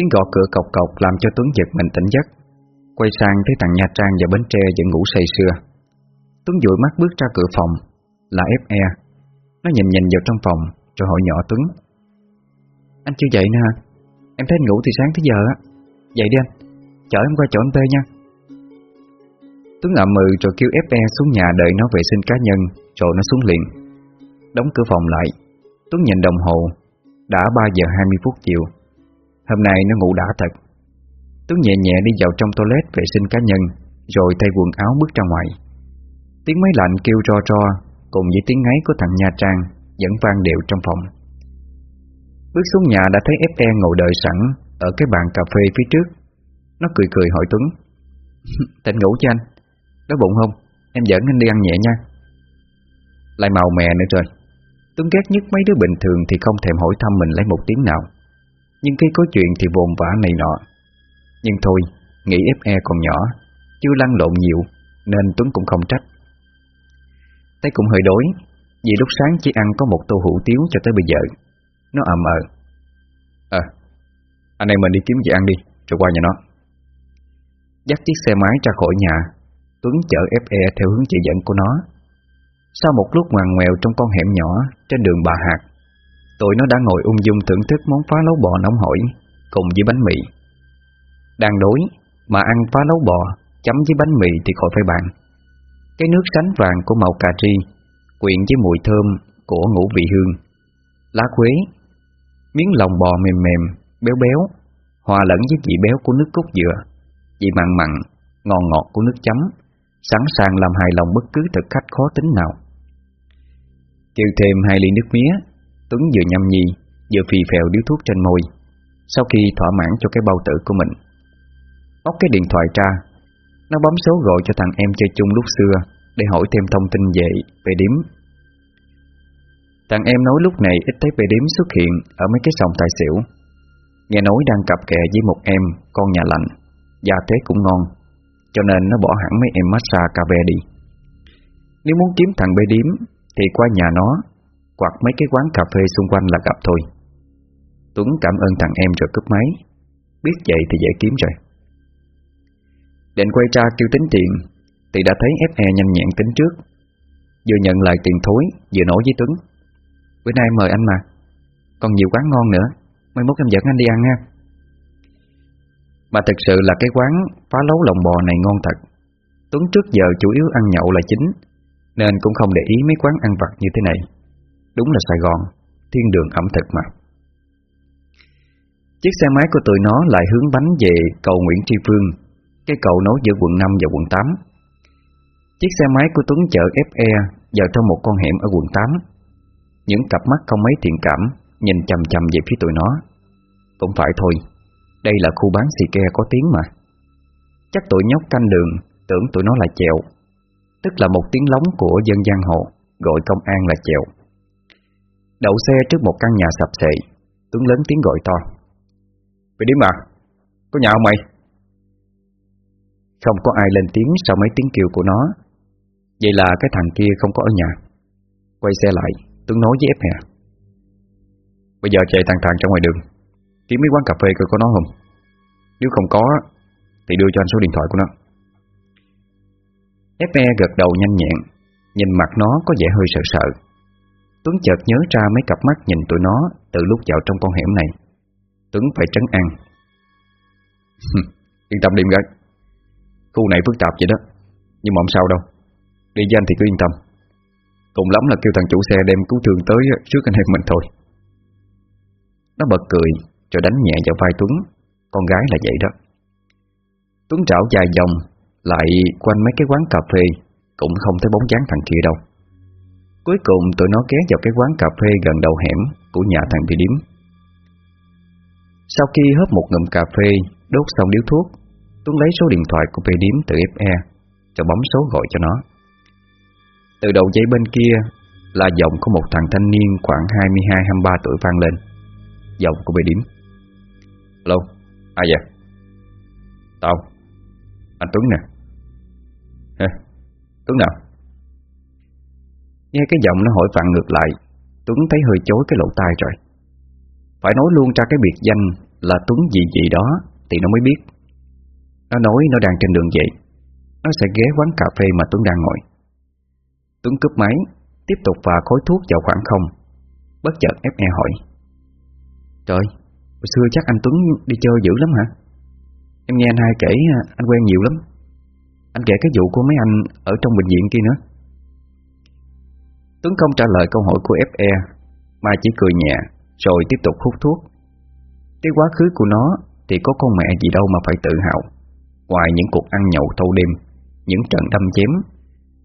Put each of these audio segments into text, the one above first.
Tiếng gõ cửa cọc cọc làm cho Tuấn giật mình tỉnh giấc. Quay sang thấy thằng Nha Trang và Bến Tre vẫn ngủ say sưa. Tuấn dụi mắt bước ra cửa phòng, Là FE Nó nhìn nhìn vào trong phòng, Rồi hỏi nhỏ Tuấn. Anh chưa dậy nè, Em thấy anh ngủ từ sáng tới giờ á. Dậy đi anh, Chở em qua chỗ anh P nha. Tuấn ngậm mừ rồi kêu FE xuống nhà đợi nó vệ sinh cá nhân, Rồi nó xuống liền. Đóng cửa phòng lại, Tuấn nhìn đồng hồ, Đã 3 giờ 20 phút chiều. Hôm nay nó ngủ đã thật. Tuấn nhẹ nhẹ đi vào trong toilet vệ sinh cá nhân, Rồi thay quần áo bước ra ngoài. Tiếng máy lạnh kêu ro ro, Cùng với tiếng ngáy của thằng Nha Trang, Vẫn vang đều trong phòng. Bước xuống nhà đã thấy FE ngồi đợi sẵn Ở cái bàn cà phê phía trước. Nó cười cười hỏi Tuấn, Tỉnh ngủ cho anh? Đói bụng không? Em dẫn anh đi ăn nhẹ nha. Lại màu mè nữa rồi Tuấn ghét nhất mấy đứa bình thường Thì không thèm hỏi thăm mình lấy một tiếng nào. Nhưng khi có chuyện thì vồn vã này nọ. Nhưng thôi, Nghĩ FE còn nhỏ Chưa lăn lộn nhiều, Nên Tuấn cũng không trách. Thấy cũng hơi đối Vì lúc sáng chỉ ăn có một tô hủ tiếu cho tới bây giờ. Nó ầm ờ. À Anh em mình đi kiếm gì ăn đi Rồi qua nhà nó. Dắt chiếc xe máy ra khỏi nhà, Tuấn chở FE theo hướng chỉ dẫn của nó. Sau một lúc ngoằn ngoèo trong con hẻm nhỏ Trên đường bà Hạc. Tụi nó đã ngồi ung dung thưởng thức món phá lấu bò nóng hổi Cùng với bánh mì. Đang đối Mà ăn phá lấu bò Chấm với bánh mì thì khỏi phải bàn. Cái nước sánh vàng của màu cà ri Quyện với mùi thơm Của ngũ vị hương. Lá quế Miếng lòng bò mềm mềm, béo béo Hòa lẫn với vị béo của nước cốt dừa. Vị mặn mặn, ngon ngọt của nước chấm Sẵn sàng làm hài lòng bất cứ thực khách khó tính nào. Kêu thêm hai ly nước mía Tuấn vừa nhâm nhi, Vừa phì phèo điếu thuốc trên môi, Sau khi thỏa mãn cho cái bao tử của mình. Móc cái điện thoại ra, Nó bấm số gọi cho thằng em chơi chung lúc xưa Để hỏi thêm thông tin về về điếm. Thằng em nói lúc này ít thấy về điếm xuất hiện Ở mấy cái sòng tài xỉu. Nghe nói đang cặp kè với một em, Con nhà lạnh Gia thế cũng ngon, Cho nên nó bỏ hẳn mấy em massage cà phê đi. Nếu muốn kiếm thằng bê điếm Thì qua nhà nó hoặc mấy cái quán cà phê xung quanh là gặp thôi. Tuấn cảm ơn thằng em rồi cúp máy. Biết vậy thì dễ kiếm rồi. Định quay ra kêu tính tiền, Thì đã thấy FE nhanh nhẹn tính trước. Vừa nhận lại tiền thối, Vừa nói với Tuấn. Bữa nay mời anh mà. Còn nhiều quán ngon nữa. Mai mốt em dẫn anh đi ăn nha. Mà thực sự là cái quán phá lấu lòng bò này ngon thật. Tuấn trước giờ chủ yếu ăn nhậu là chính, Nên cũng không để ý mấy quán ăn vặt như thế này. Đúng là Sài Gòn, Thiên đường ẩm thực mà. Chiếc xe máy của tụi nó lại hướng bánh về cầu Nguyễn Tri Phương, Cái cầu nối giữa quận 5 và quận 8 Chiếc xe máy của Tuấn chở FE vào trong một con hẻm ở quận 8 Những cặp mắt không mấy thiện cảm Nhìn chầm chầm về phía tụi nó. Cũng phải thôi, Đây là khu bán xì ke có tiếng mà. Chắc tụi nhóc canh đường Tưởng tụi nó là chèo, Tức là một tiếng lóng của dân giang hồ, Gọi công an là chèo. Đậu xe trước một căn nhà sập sệ Tuấn lớn tiếng gọi to. Mày đi mà Có nhà không mày? Không có ai lên tiếng sau mấy tiếng kêu của nó. Vậy là cái thằng kia không có ở nhà. Quay xe lại Tuấn nói với ép hè. Bây giờ chạy thằng thằng ra ngoài đường Kiếm mấy quán cà phê coi có nó không. Nếu không có, Thì đưa cho anh số điện thoại của nó. Ép gật đầu nhanh nhẹn, Nhìn mặt nó có vẻ hơi sợ sợ. Tuấn chợt nhớ ra mấy cặp mắt nhìn tụi nó Từ lúc vào trong con hẻm này. Tuấn phải trấn an. Yên tâm đi em gái. Khu này phức tạp vậy đó. Nhưng mà không sao đâu. Đi với anh thì cứ yên tâm. Cùng lắm là kêu thằng chủ xe đem cứu thương tới Trước anh em mình thôi. Nó bật cười Rồi đánh nhẹ vào vai Tuấn. Con gái là vậy đó. Tuấn trảo dài vòng Lại quanh mấy cái quán cà phê Cũng không thấy bóng dáng thằng kia đâu. Cuối cùng tụi nó ghé vào cái quán cà phê gần đầu hẻm Của nhà thằng bị điếm Sau khi hớp một ngụm cà phê Đốt xong điếu thuốc Tuấn lấy số điện thoại của Bị điếm từ FE Rồi bấm số gọi cho nó Từ đầu dây bên kia Là giọng của một thằng thanh niên Khoảng 22-23 tuổi vang lên Giọng của Bị điếm Alo, ai vậy? Tao Anh Tuấn nè Hả? Tuấn nào? Nghe cái giọng nó hỏi vặn ngược lại Tuấn thấy hơi chối cái lỗ tai rồi. Phải nói luôn ra cái biệt danh là Tuấn gì gì đó Thì nó mới biết. Nó nói nó đang trên đường vậy Nó sẽ ghé quán cà phê mà Tuấn đang ngồi. Tuấn cướp máy Tiếp tục và khối thuốc vào khoảng không. Bất chợt FE hỏi. Trời, hồi xưa chắc anh Tuấn đi chơi dữ lắm hả? Em nghe anh hai kể à, anh quen nhiều lắm. Anh kể cái vụ của mấy anh ở trong bệnh viện kia nữa. Tuấn không trả lời câu hỏi của FE Mà chỉ cười nhẹ, Rồi tiếp tục hút thuốc. Cái quá khứ của nó Thì có con mẹ gì đâu mà phải tự hào. Ngoài những cuộc ăn nhậu thâu đêm, Những trận đâm chém,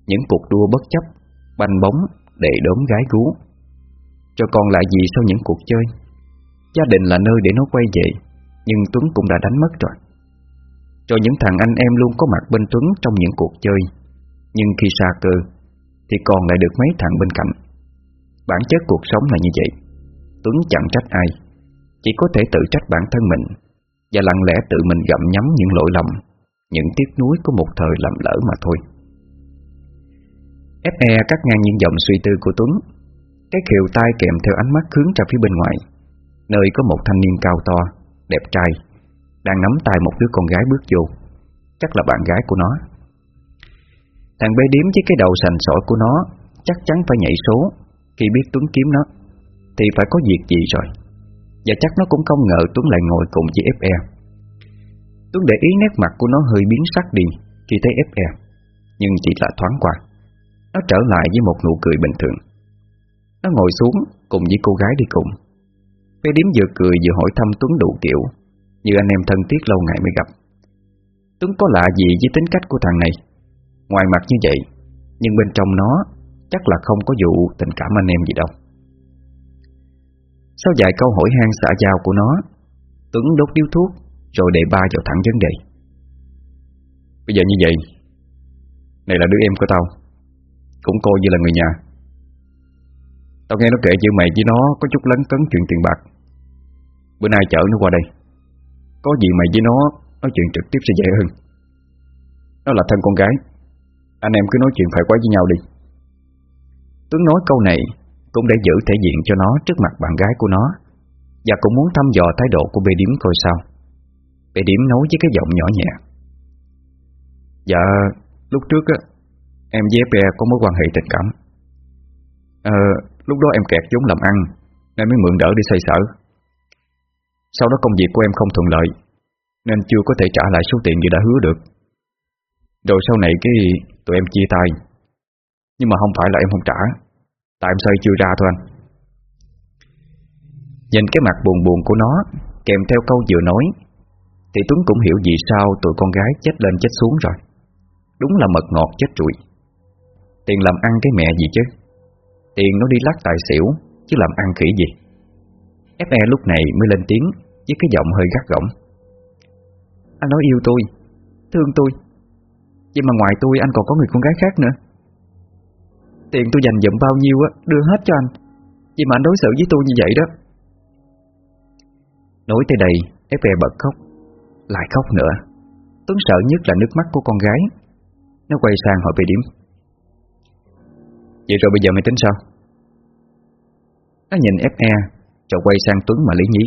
Những cuộc đua bất chấp, Banh bóng để đốm gái gú. Cho còn lại gì sau những cuộc chơi? Gia đình là nơi để nó quay về, Nhưng Tuấn cũng đã đánh mất rồi. Cho những thằng anh em luôn có mặt bên Tuấn Trong những cuộc chơi, Nhưng khi xa cơ thì còn lại được mấy thằng bên cạnh. Bản chất cuộc sống là như vậy. Tuấn chẳng trách ai. Chỉ có thể tự trách bản thân mình. Và lặng lẽ tự mình gặm nhắm những lỗi lầm, Những tiếc nuối của một thời lầm lỡ mà thôi. FE cắt ngang những dòng suy tư của Tuấn. Cái khều tai kèm theo ánh mắt hướng ra phía bên ngoài. Nơi có một thanh niên cao to, Đẹp trai, Đang nắm tay một đứa con gái bước vô. Chắc là bạn gái của nó. Thằng bé điếm với cái đầu sành sỏi của nó Chắc chắn phải nhảy số. Khi biết Tuấn kiếm nó, Thì phải có việc gì rồi? Và chắc nó cũng không ngờ Tuấn lại ngồi cùng với FE Tuấn để ý nét mặt của nó hơi biến sắc đi Khi thấy FE Nhưng chỉ là thoáng qua. Nó trở lại với một nụ cười bình thường. Nó ngồi xuống cùng với cô gái đi cùng. Bé điếm vừa cười vừa hỏi thăm Tuấn đủ kiểu, Như anh em thân thiết lâu ngày mới gặp. Tuấn có lạ gì với tính cách của thằng này? Ngoài mặt như vậy, Nhưng bên trong nó Chắc là không có vụ tình cảm anh em gì đâu. Sau vài câu hỏi hang xã giao của nó, Tuấn đốt điếu thuốc Rồi đề ba vào thẳng vấn đề Bây giờ như vậy, Này là đứa em của tao, Cũng coi như là người nhà. Tao nghe nó kể chữ mày với nó Có chút lấn cấn chuyện tiền bạc. Bữa nay chở nó qua đây, Có gì mày với nó, Nói chuyện trực tiếp sẽ dễ hơn. Nó là thân con gái. Anh em cứ nói chuyện phải quá với nhau đi. Tuấn nói câu này Cũng để giữ thể diện cho nó Trước mặt bạn gái của nó Và cũng muốn thăm dò thái độ của bê điếm coi sao. Bê điếm nói với cái giọng nhỏ nhẹ. Dạ Lúc trước á, Em với FE có mối quan hệ tình cảm. Ờ Lúc đó em kẹt vốn làm ăn Nên mới mượn đỡ đi xây sở. Sau đó công việc của em không thuận lợi Nên chưa có thể trả lại số tiền như đã hứa được. Rồi sau này cái Tụi em chia tay. Nhưng mà không phải là em không trả. Tại em xoay chưa ra thôi anh. Nhìn cái mặt buồn buồn của nó, Kèm theo câu vừa nói, Thì Tuấn cũng hiểu vì sao tụi con gái chết lên chết xuống rồi. Đúng là mật ngọt chết trụi Tiền làm ăn cái mẹ gì chứ? Tiền nó đi lắc tài xỉu, Chứ làm ăn khỉ gì? FE lúc này mới lên tiếng, Với cái giọng hơi gắt gỏng. Anh nói yêu tôi, Thương tôi. Vậy mà ngoài tôi anh còn có người con gái khác nữa. Tiền tôi dành dụm bao nhiêu á Đưa hết cho anh. Vậy mà anh đối xử với tôi như vậy đó. Nói tới đây FE bật khóc Lại khóc nữa. Tuấn sợ nhất là nước mắt của con gái. Nó quay sang hỏi về điểm. Vậy rồi bây giờ mày tính sao? Nó nhìn FE Rồi quay sang Tuấn mà lý nhí.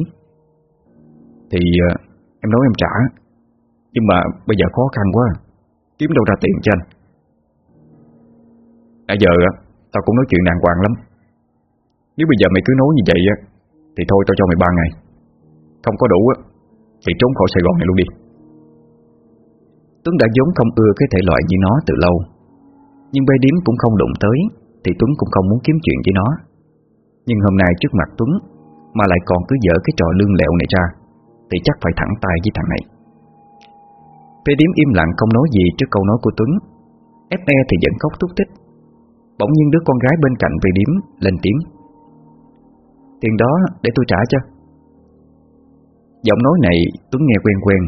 Thì uh, em nói em trả Nhưng mà bây giờ khó khăn quá à. Kiếm đâu ra tiền cho anh. Nãy giờ Tao cũng nói chuyện đàng hoàng lắm. Nếu bây giờ mày cứ nói như vậy Thì thôi tao cho mày ba ngày. Không có đủ Thì trốn khỏi Sài Gòn này luôn đi. Tuấn đã vốn không ưa cái thể loại như nó từ lâu. Nhưng bê điếm cũng không đụng tới, Thì Tuấn cũng không muốn kiếm chuyện với nó. Nhưng hôm nay trước mặt Tuấn, Mà lại còn cứ dở cái trò lương lẹo này ra, Thì chắc phải thẳng tay với thằng này. Bê điếm im lặng không nói gì trước câu nói của Tuấn. FE thì vẫn khóc thúc thích. Bỗng nhiên đứa con gái bên cạnh về điếm lên tiếng. Tiền đó để tôi trả cho. Giọng nói này Tuấn nghe quen quen.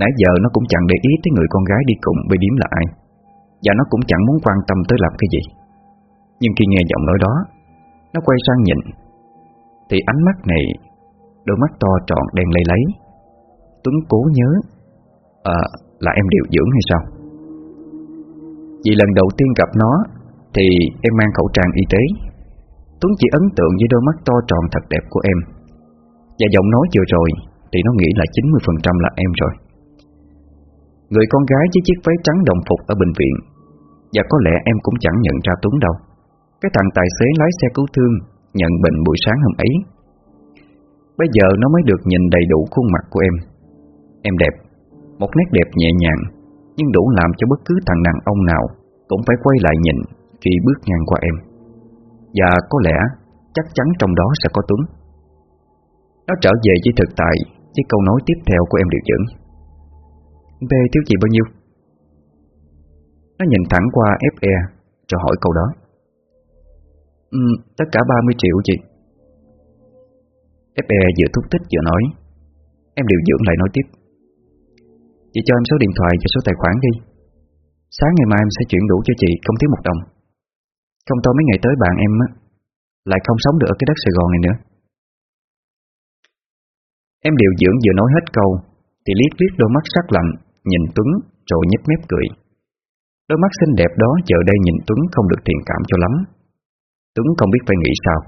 Nãy giờ nó cũng chẳng để ý tới người con gái đi cùng về điếm là ai, Và nó cũng chẳng muốn quan tâm tới làm cái gì. Nhưng khi nghe giọng nói đó, Nó quay sang nhìn, Thì ánh mắt này, Đôi mắt to tròn đen lây lấy. Tuấn cố nhớ À là em điều dưỡng hay sao? Vì lần đầu tiên gặp nó, Thì em mang khẩu trang y tế. Tuấn chỉ ấn tượng với đôi mắt to tròn thật đẹp của em. Và giọng nói vừa rồi, Thì nó nghĩ là 90% là em rồi. Người con gái với chiếc váy trắng đồng phục ở bệnh viện, Và có lẽ em cũng chẳng nhận ra Tuấn đâu. Cái thằng tài xế lái xe cứu thương, Nhận bệnh buổi sáng hôm ấy. Bây giờ nó mới được nhìn đầy đủ khuôn mặt của em. Em đẹp. Một nét đẹp nhẹ nhàng Nhưng đủ làm cho bất cứ thằng đàn ông nào Cũng phải quay lại nhìn Khi bước ngang qua em. Và có lẽ chắc chắn trong đó sẽ có Tuấn. Nó trở về với thực tại Với câu nói tiếp theo của em điều dưỡng. B thiếu chị bao nhiêu? Nó nhìn thẳng qua FE cho hỏi câu đó. Ừ, Tất cả 30 triệu chị. FE vừa thúc thích vừa nói. Em điều dưỡng lại nói tiếp. Chị cho em số điện thoại và số tài khoản đi. Sáng ngày mai em sẽ chuyển đủ cho chị, Không thiếu một đồng. Không tôi mấy ngày tới bạn em Lại không sống được ở cái đất Sài Gòn này nữa. Em điều dưỡng vừa nói hết câu, Thì liếc liếc đôi mắt sắc lạnh, Nhìn Tuấn rồi nhếch mép cười. Đôi mắt xinh đẹp đó giờ đây nhìn Tuấn không được thiện cảm cho lắm. Tuấn không biết phải nghĩ sao.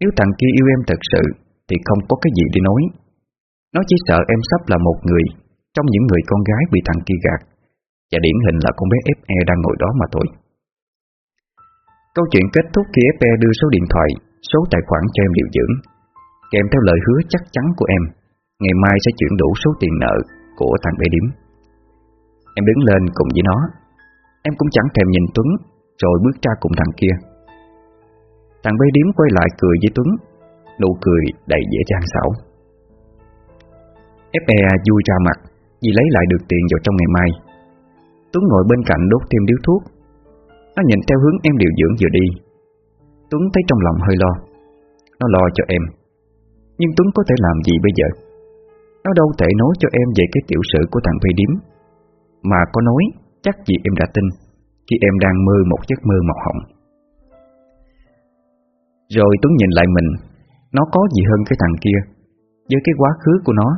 Nếu thằng kia yêu em thật sự, Thì không có cái gì để nói. Nó chỉ sợ em sắp là một người trong những người con gái bị thằng kia gạt, Và điển hình là con bé FE đang ngồi đó mà thôi. Câu chuyện kết thúc khi FE đưa số điện thoại, Số tài khoản cho em điều dưỡng, Kèm theo lời hứa chắc chắn của em, Ngày mai sẽ chuyển đủ số tiền nợ Của thằng bé điếm. Em đứng lên cùng với nó, Em cũng chẳng thèm nhìn Tuấn, Rồi bước ra cùng thằng kia. Thằng bé điếm quay lại cười với Tuấn, Nụ cười đầy dễ dàng xảo. FE vui ra mặt vì lấy lại được tiền vào trong ngày mai. Tuấn ngồi bên cạnh đốt thêm điếu thuốc. Nó nhìn theo hướng em điều dưỡng vừa đi. Tuấn thấy trong lòng hơi lo. Nó lo cho em. Nhưng Tuấn có thể làm gì bây giờ? Nó đâu thể nói cho em về cái tiểu sử của thằng Phi điếm. Mà có nói, chắc gì em đã tin, Khi em đang mơ một giấc mơ màu hồng. Rồi Tuấn nhìn lại mình. Nó có gì hơn cái thằng kia? Với cái quá khứ của nó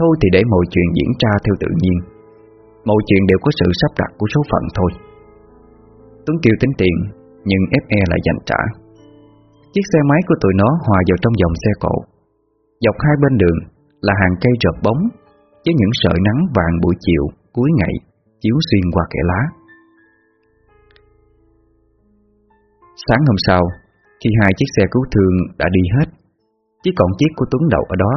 Thôi thì để mọi chuyện diễn ra theo tự nhiên Mọi chuyện đều có sự sắp đặt của số phận thôi Tuấn Kiều tính tiền Nhưng FE lại dành trả Chiếc xe máy của tụi nó hòa vào trong dòng xe cộ Dọc hai bên đường là hàng cây rợp bóng Với những sợi nắng vàng buổi chiều cuối ngày chiếu xuyên qua kẽ lá. Sáng hôm sau, khi hai chiếc xe cứu thương đã đi hết, chỉ còn chiếc của Tuấn đậu ở đó.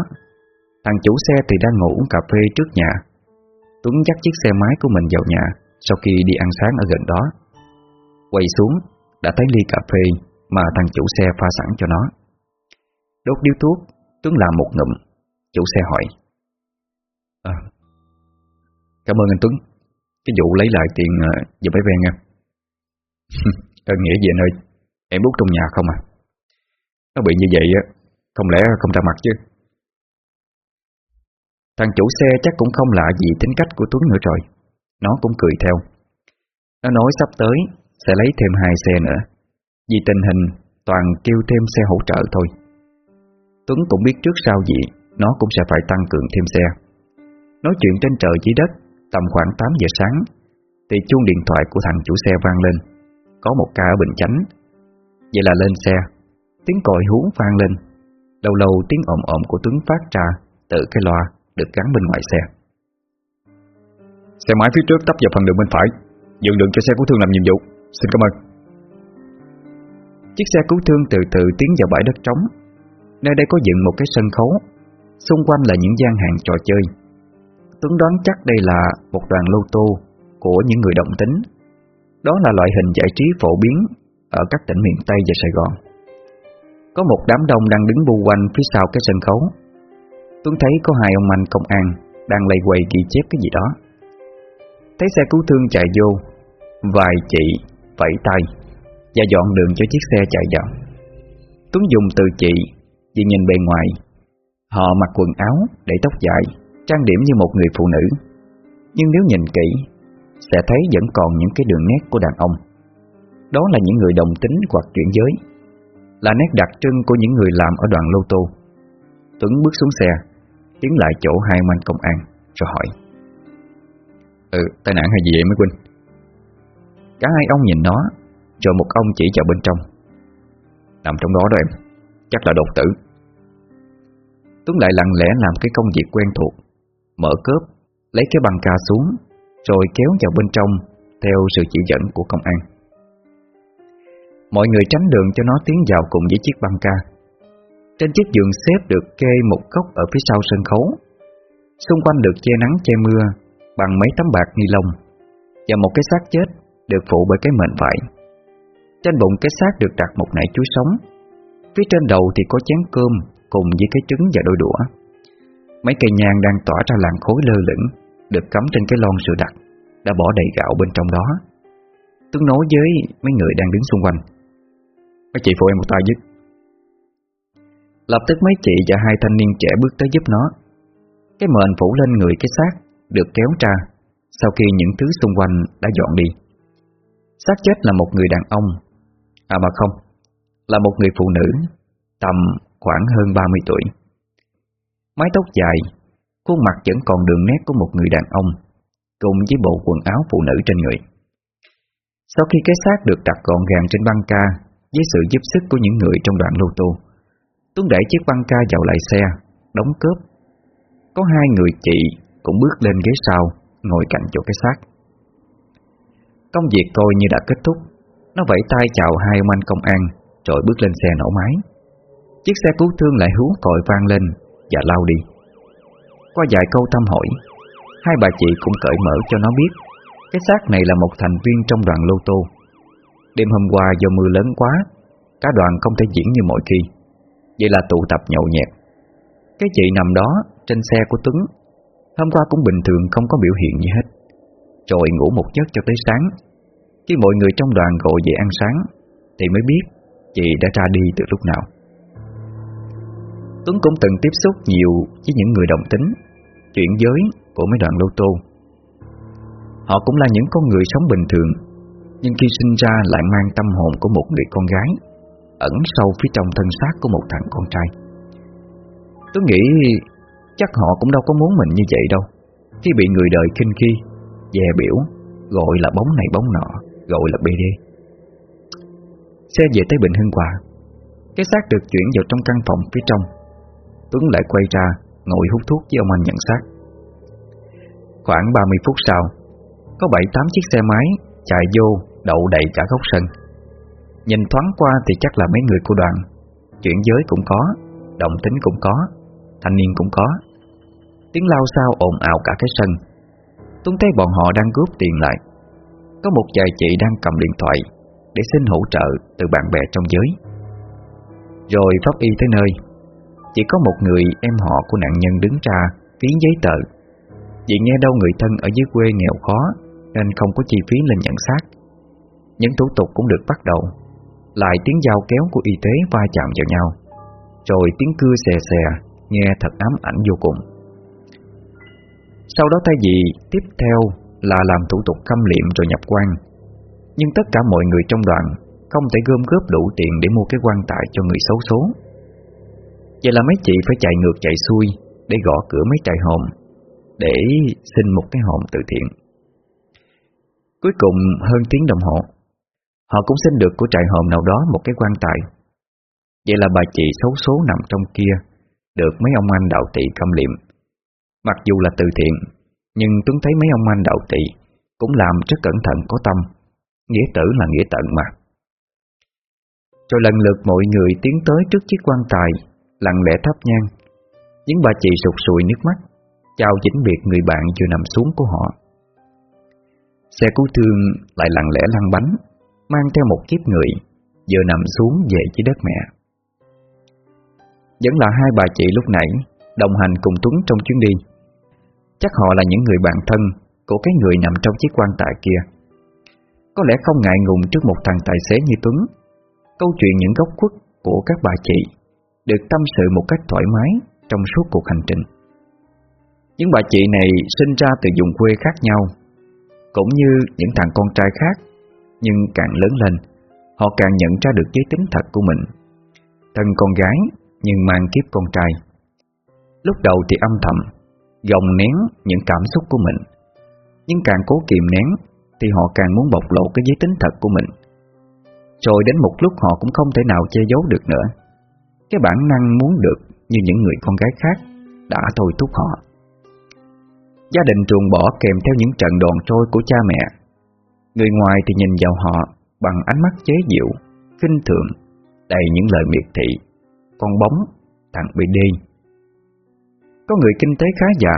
Thằng chủ xe thì đang ngồi uống cà phê trước nhà. Tuấn dắt chiếc xe máy của mình vào nhà sau khi đi ăn sáng ở gần đó. Quay xuống, đã thấy ly cà phê mà thằng chủ xe pha sẵn cho nó. Đốt điếu thuốc, Tuấn làm một ngụm. Chủ xe hỏi. À, cảm ơn anh Tuấn cái vụ lấy lại tiền giờ phải ven nha Ơn nghĩa gì anh ơi Em bút trong nhà không à Nó bị như vậy á Không lẽ không ra mặt chứ Thằng chủ xe chắc cũng không lạ gì tính cách của Tuấn nữa rồi. Nó cũng cười theo. Nó nói sắp tới Sẽ lấy thêm hai xe nữa. Vì tình hình, toàn kêu thêm xe hỗ trợ thôi. Tuấn cũng biết trước sau gì, Nó cũng sẽ phải tăng cường thêm xe. Nói chuyện trên trời dưới đất, Tầm khoảng 8 giờ sáng, Thì chuông điện thoại của thằng chủ xe vang lên. Có một ca ở Bình Chánh. Vậy là lên xe. Tiếng còi hú vang lên. Lâu lâu tiếng ồm ồm của Tuấn phát ra Từ cái loa được gắn bên ngoài xe Xe máy phía trước tấp vào phần đường bên phải Dừng đường cho xe cứu thương làm nhiệm vụ Xin cảm ơn Chiếc xe cứu thương từ từ tiến vào bãi đất trống Nơi đây có dựng một cái sân khấu Xung quanh là những gian hàng trò chơi Tuấn đoán chắc đây là một đoàn lô tô của những người động tính. Đó là loại hình giải trí phổ biến ở các tỉnh miền Tây và Sài Gòn. Có một đám đông đang đứng bu quanh phía sau cái sân khấu. Tuấn thấy có hai ông anh công an đang lầy quầy ghi chép cái gì đó. Thấy xe cứu thương chạy vô, vài chị vẫy tay và dọn đường cho chiếc xe chạy vào. Tuấn dùng từ chị vì nhìn bề ngoài, họ mặc quần áo để tóc dài trang điểm như một người phụ nữ. Nhưng nếu nhìn kỹ Sẽ thấy vẫn còn những cái đường nét của đàn ông. Đó là những người đồng tính hoặc chuyển giới. Là nét đặc trưng của những người làm ở đoàn lô tô. Tuấn bước xuống xe. Tiến lại chỗ hai anh công an Rồi hỏi. Ừ, tai nạn hay gì vậy mấy Quynh? Cả hai ông nhìn nó Rồi một ông chỉ vào bên trong. Nằm trong đó đó em Chắc là đột tử. Tuấn lại lặng lẽ làm cái công việc quen thuộc Mở cớp Lấy cái băng ca xuống Rồi kéo vào bên trong Theo sự chỉ dẫn của công an. Mọi người tránh đường cho nó tiến vào cùng với chiếc băng ca. Trên chiếc giường xếp được kê một góc ở phía sau sân khấu. Xung quanh được che nắng, che mưa Bằng mấy tấm bạc ni lông Và một cái xác chết Được phụ bởi cái mệnh vải. Trên bụng cái xác được đặt một nải chuối sống. Phía trên đầu thì có chén cơm Cùng với cái trứng và đôi đũa. Mấy cây nhang đang tỏa ra làn khối lơ lửng Được cắm trên cái lon sữa đặc Đã bỏ đầy gạo bên trong đó. Tuấn nói với mấy người đang đứng xung quanh. Mấy chị phụ em một tay giúp Lập tức mấy chị và hai thanh niên trẻ bước tới giúp nó. Cái mền phủ lên người cái xác, Được kéo ra, Sau khi những thứ xung quanh đã dọn đi. Xác chết là một người đàn ông. À mà không, Là một người phụ nữ, Tầm khoảng hơn 30 tuổi. Mái tóc dài, Khuôn mặt vẫn còn đường nét của một người đàn ông, Cùng với bộ quần áo phụ nữ trên người. Sau khi cái xác được đặt gọn gàng trên băng ca, Với sự giúp sức của những người trong đoàn lô tô Tuấn đẩy chiếc băng ca vào lại xe, Đóng cướp Có hai người chị cũng bước lên ghế sau, Ngồi cạnh chỗ cái xác. Công việc coi như đã kết thúc. Nó vẫy tay chào hai ông anh công an, Rồi bước lên xe nổ máy. Chiếc xe cứu thương lại hú còi vang lên Và lao đi. Qua vài câu thăm hỏi, Hai bà chị cũng cởi mở cho nó biết, Cái xác này là một thành viên trong đoàn lô tô. Đêm hôm qua do mưa lớn quá, Cả đoàn không thể diễn như mọi khi. Vậy là tụ tập nhậu nhẹt. Cái chị nằm đó, trên xe của Tuấn. Hôm qua cũng bình thường, không có biểu hiện gì hết. Rồi ngủ một giấc cho tới sáng. Khi mọi người trong đoàn gọi về ăn sáng, Thì mới biết chị đã ra đi từ lúc nào. Tuấn cũng từng tiếp xúc nhiều với những người đồng tính Chuyển giới của mấy đoàn lô tô. Họ cũng là những con người sống bình thường, Nhưng khi sinh ra lại mang tâm hồn của một người con gái. Ẩn sâu phía trong thân xác của một thằng con trai. Tôi nghĩ chắc họ cũng đâu có muốn mình như vậy đâu. Khi bị người đời khinh khi, Dè biểu, Gọi là bóng này bóng nọ, Gọi là BD Xe về tới Bình Hưng Hòa, Cái xác được chuyển vào trong căn phòng phía trong. Tuấn lại quay ra, Ngồi hút thuốc với ông anh nhận xác. Khoảng 30 phút sau, Có 7-8 chiếc xe máy Chạy vô, đậu đầy cả góc sân. Nhìn thoáng qua thì chắc là mấy người của đoàn. Chuyển giới cũng có, Động tính cũng có, Thanh niên cũng có. Tiếng lao sao ồn ào cả cái sân. Tuấn thấy bọn họ đang góp tiền lại. Có một vài chị đang cầm điện thoại Để xin hỗ trợ từ bạn bè trong giới. Rồi pháp y tới nơi. Chỉ có một người em họ của nạn nhân đứng ra Ký giấy tờ. Vì nghe đâu người thân ở dưới quê nghèo khó, Nên không có chi phí lên nhận xác. Những thủ tục cũng được bắt đầu. Lại tiếng dao kéo của y tế va chạm vào nhau. Rồi tiếng cưa xè xè, Nghe thật ám ảnh vô cùng. Sau đó thay vì tiếp theo là làm thủ tục khâm liệm rồi nhập quan. Nhưng tất cả mọi người trong đoàn Không thể gom góp đủ tiền để mua cái quan tài cho người xấu số. Vậy là mấy chị phải chạy ngược chạy xuôi Để gõ cửa mấy trại hòm, Để xin một cái hòm từ thiện. Cuối cùng hơn tiếng đồng hồ. Họ cũng xin được của trại hòm nào đó một cái quan tài. Vậy là bà chị xấu số nằm trong kia, Được mấy ông anh đạo tỵ câm liệm. Mặc dù là từ thiện, Nhưng Tuấn thấy mấy ông anh đạo tỵ Cũng làm rất cẩn thận có tâm. Nghĩa tử là nghĩa tận mà. Rồi lần lượt mọi người tiến tới trước chiếc quan tài, Lặng lẽ thắp nhang. Những bà chị sụt sùi nước mắt, Chào chỉnh biệt người bạn vừa nằm xuống của họ. Xe cứu thương lại lặng lẽ lăn bánh. Mang theo một kiếp người, Vừa nằm xuống về dưới đất mẹ. Vẫn là hai bà chị lúc nãy, Đồng hành cùng Tuấn trong chuyến đi. Chắc họ là những người bạn thân Của cái người nằm trong chiếc quan tài kia. Có lẽ không ngại ngùng trước một thằng tài xế như Tuấn. Câu chuyện những góc khuất của các bà chị Được tâm sự một cách thoải mái Trong suốt cuộc hành trình. Những bà chị này sinh ra từ vùng quê khác nhau, Cũng như những thằng con trai khác nhưng càng lớn lên, Họ càng nhận ra được giới tính thật của mình. Thân con gái, Nhưng mang kiếp con trai. Lúc đầu thì âm thầm Gồng nén những cảm xúc của mình. Nhưng càng cố kìm nén, Thì họ càng muốn bộc lộ cái giới tính thật của mình. Rồi đến một lúc họ cũng không thể nào che giấu được nữa. Cái bản năng muốn được như những người con gái khác đã thôi thúc họ. Gia đình truồng bỏ kèm theo những trận đòn trôi của cha mẹ. Người ngoài thì nhìn vào họ bằng ánh mắt chế giễu, kinh thường, đầy những lời miệt thị, con bóng, thằng bị đi. Có người kinh tế khá giả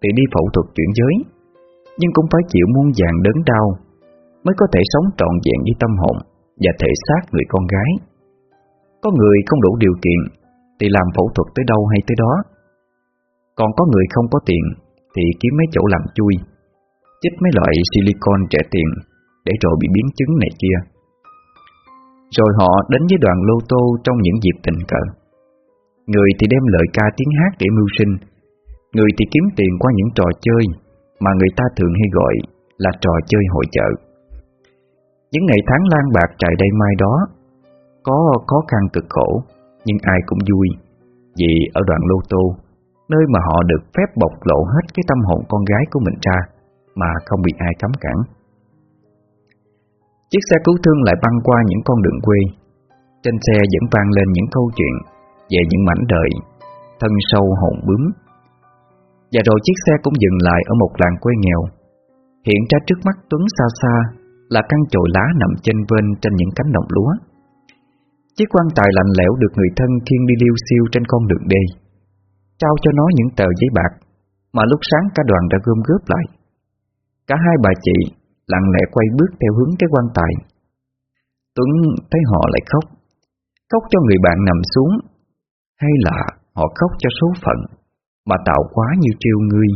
thì đi phẫu thuật chuyển giới, nhưng cũng phải chịu muôn vàng đớn đau mới có thể sống trọn vẹn với tâm hồn và thể xác người con gái. Có người không đủ điều kiện thì làm phẫu thuật tới đâu hay tới đó. Còn có người không có tiền thì kiếm mấy chỗ làm chui, chích mấy loại silicon trẻ tiền để rồi bị biến chứng này kia. Rồi họ đến với đoàn lô tô trong những dịp tình cờ. Người thì đem lời ca tiếng hát để mưu sinh, người thì kiếm tiền qua những trò chơi mà người ta thường hay gọi là trò chơi hội chợ. Những ngày tháng lang bạc trải đây mai đó Có khó khăn cực khổ Nhưng ai cũng vui Vì ở đoạn lô tô Nơi mà họ được phép bộc lộ hết cái tâm hồn con gái của mình ra Mà không bị ai cấm cản Chiếc xe cứu thương lại băng qua những con đường quê Trên xe vẫn vang lên những câu chuyện Về những mảnh đời Thân sâu hồn bướm Và rồi chiếc xe cũng dừng lại Ở một làng quê nghèo Hiện ra trước mắt Tuấn xa xa là căn chồi lá nằm trên vên trên những cánh đồng lúa. Chiếc quan tài lạnh lẽo được người thân khiêng đi liêu siêu trên con đường đê, trao cho nó những tờ giấy bạc mà lúc sáng cả đoàn đã gom góp lại. Cả hai bà chị lặng lẽ quay bước theo hướng cái quan tài. Tuấn thấy họ lại khóc, khóc cho người bạn nằm xuống, hay là họ khóc cho số phận mà tạo quá như triêu ngươi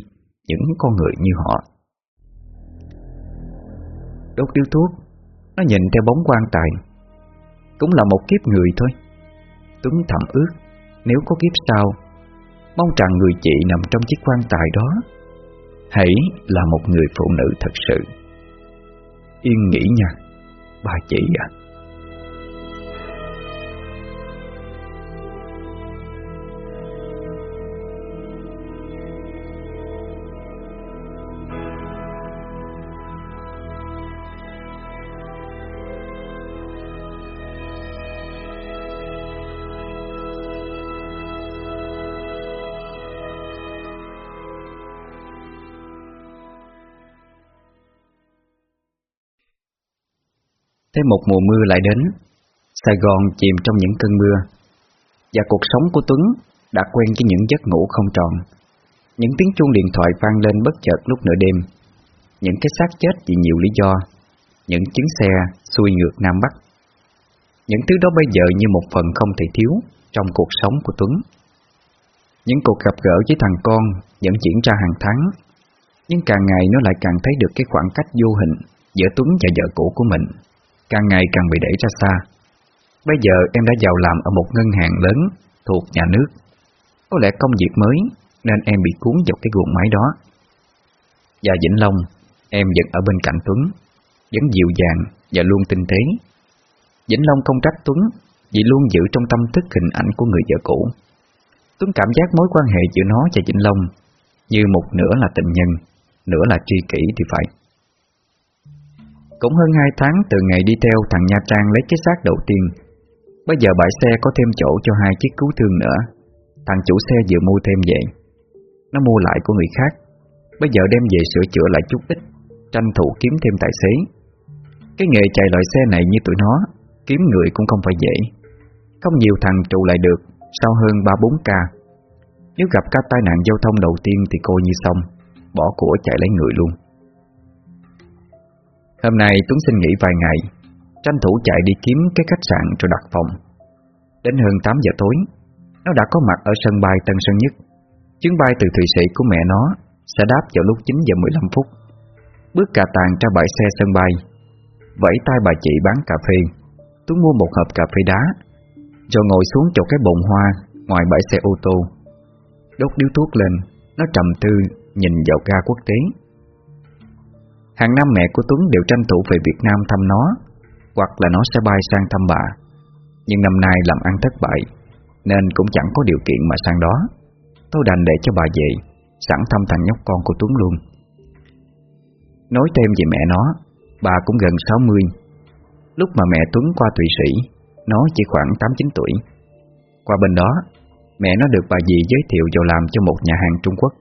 những con người như họ. Đốt điếu thuốc Nó nhìn theo bóng quan tài. Cũng là một kiếp người thôi. Tuấn thầm ước Nếu có kiếp sau Mong rằng người chị nằm trong chiếc quan tài đó. Hãy là một người phụ nữ thật sự. Yên nghĩ nha. Bà chị à. Thế một mùa mưa lại đến. Sài Gòn chìm trong những cơn mưa. Và cuộc sống của Tuấn Đã quen với những giấc ngủ không tròn. Những tiếng chuông điện thoại vang lên bất chợt lúc nửa đêm. Những cái xác chết vì nhiều lý do. Những chuyến xe xuôi ngược Nam Bắc. Những thứ đó bây giờ như một phần không thể thiếu Trong cuộc sống của Tuấn. Những cuộc gặp gỡ với thằng con Vẫn diễn ra hàng tháng. Nhưng càng ngày nó lại càng thấy được cái khoảng cách vô hình Giữa Tuấn và vợ cũ của mình càng ngày càng bị đẩy ra xa. Bây giờ em đã vào làm ở một ngân hàng lớn thuộc nhà nước. Có lẽ công việc mới nên em bị cuốn vào cái guồng máy đó. Và Vĩnh Long, em vẫn ở bên cạnh Tuấn, vẫn dịu dàng và luôn tinh tế. Vĩnh Long không trách Tuấn vì luôn giữ trong tâm thức hình ảnh của người vợ cũ. Tuấn cảm giác mối quan hệ giữa nó và Vĩnh Long như một nửa là tình nhân, nửa là tri kỷ thì phải. Cũng hơn 2 tháng từ ngày đi theo thằng Nha Trang lấy cái xác đầu tiên. Bây giờ bãi xe có thêm chỗ cho hai chiếc cứu thương nữa. Thằng chủ xe vừa mua thêm vậy Nó mua lại của người khác. Bây giờ đem về sửa chữa lại chút ít, Tranh thủ kiếm thêm tài xế. Cái nghề chạy loại xe này như tụi nó, Kiếm người cũng không phải dễ. Không nhiều thằng trụ lại được, Sau hơn 3-4 ca. Nếu gặp ca tai nạn giao thông đầu tiên Thì coi như xong, Bỏ của chạy lấy người luôn. Hôm nay Tuấn xin nghỉ vài ngày, Tranh thủ chạy đi kiếm cái khách sạn rồi đặt phòng. Đến hơn 8 giờ tối, Nó đã có mặt ở sân bay Tân Sơn Nhất. Chuyến bay từ Thụy Sĩ của mẹ nó Sẽ đáp vào lúc 9 giờ 15 phút. Bước cà tàn ra bãi xe sân bay, Vẫy tay bà chị bán cà phê. Tuấn mua một hộp cà phê đá, Rồi ngồi xuống chỗ cái bồn hoa Ngoài bãi xe ô tô. Đốt điếu thuốc lên, Nó trầm tư nhìn vào ga quốc tế. Hàng năm mẹ của Tuấn đều tranh thủ về Việt Nam thăm nó, Hoặc là nó sẽ bay sang thăm bà. Nhưng năm nay làm ăn thất bại, Nên cũng chẳng có điều kiện mà sang đó. Tôi đành để cho bà về, Sẵn thăm thằng nhóc con của Tuấn luôn. Nói thêm về mẹ nó, Bà cũng gần 60 Lúc mà mẹ Tuấn qua Thụy Sĩ, Nó chỉ khoảng 8-9 tuổi. Qua bên đó, Mẹ nó được bà dì giới thiệu vào làm cho một nhà hàng Trung Quốc.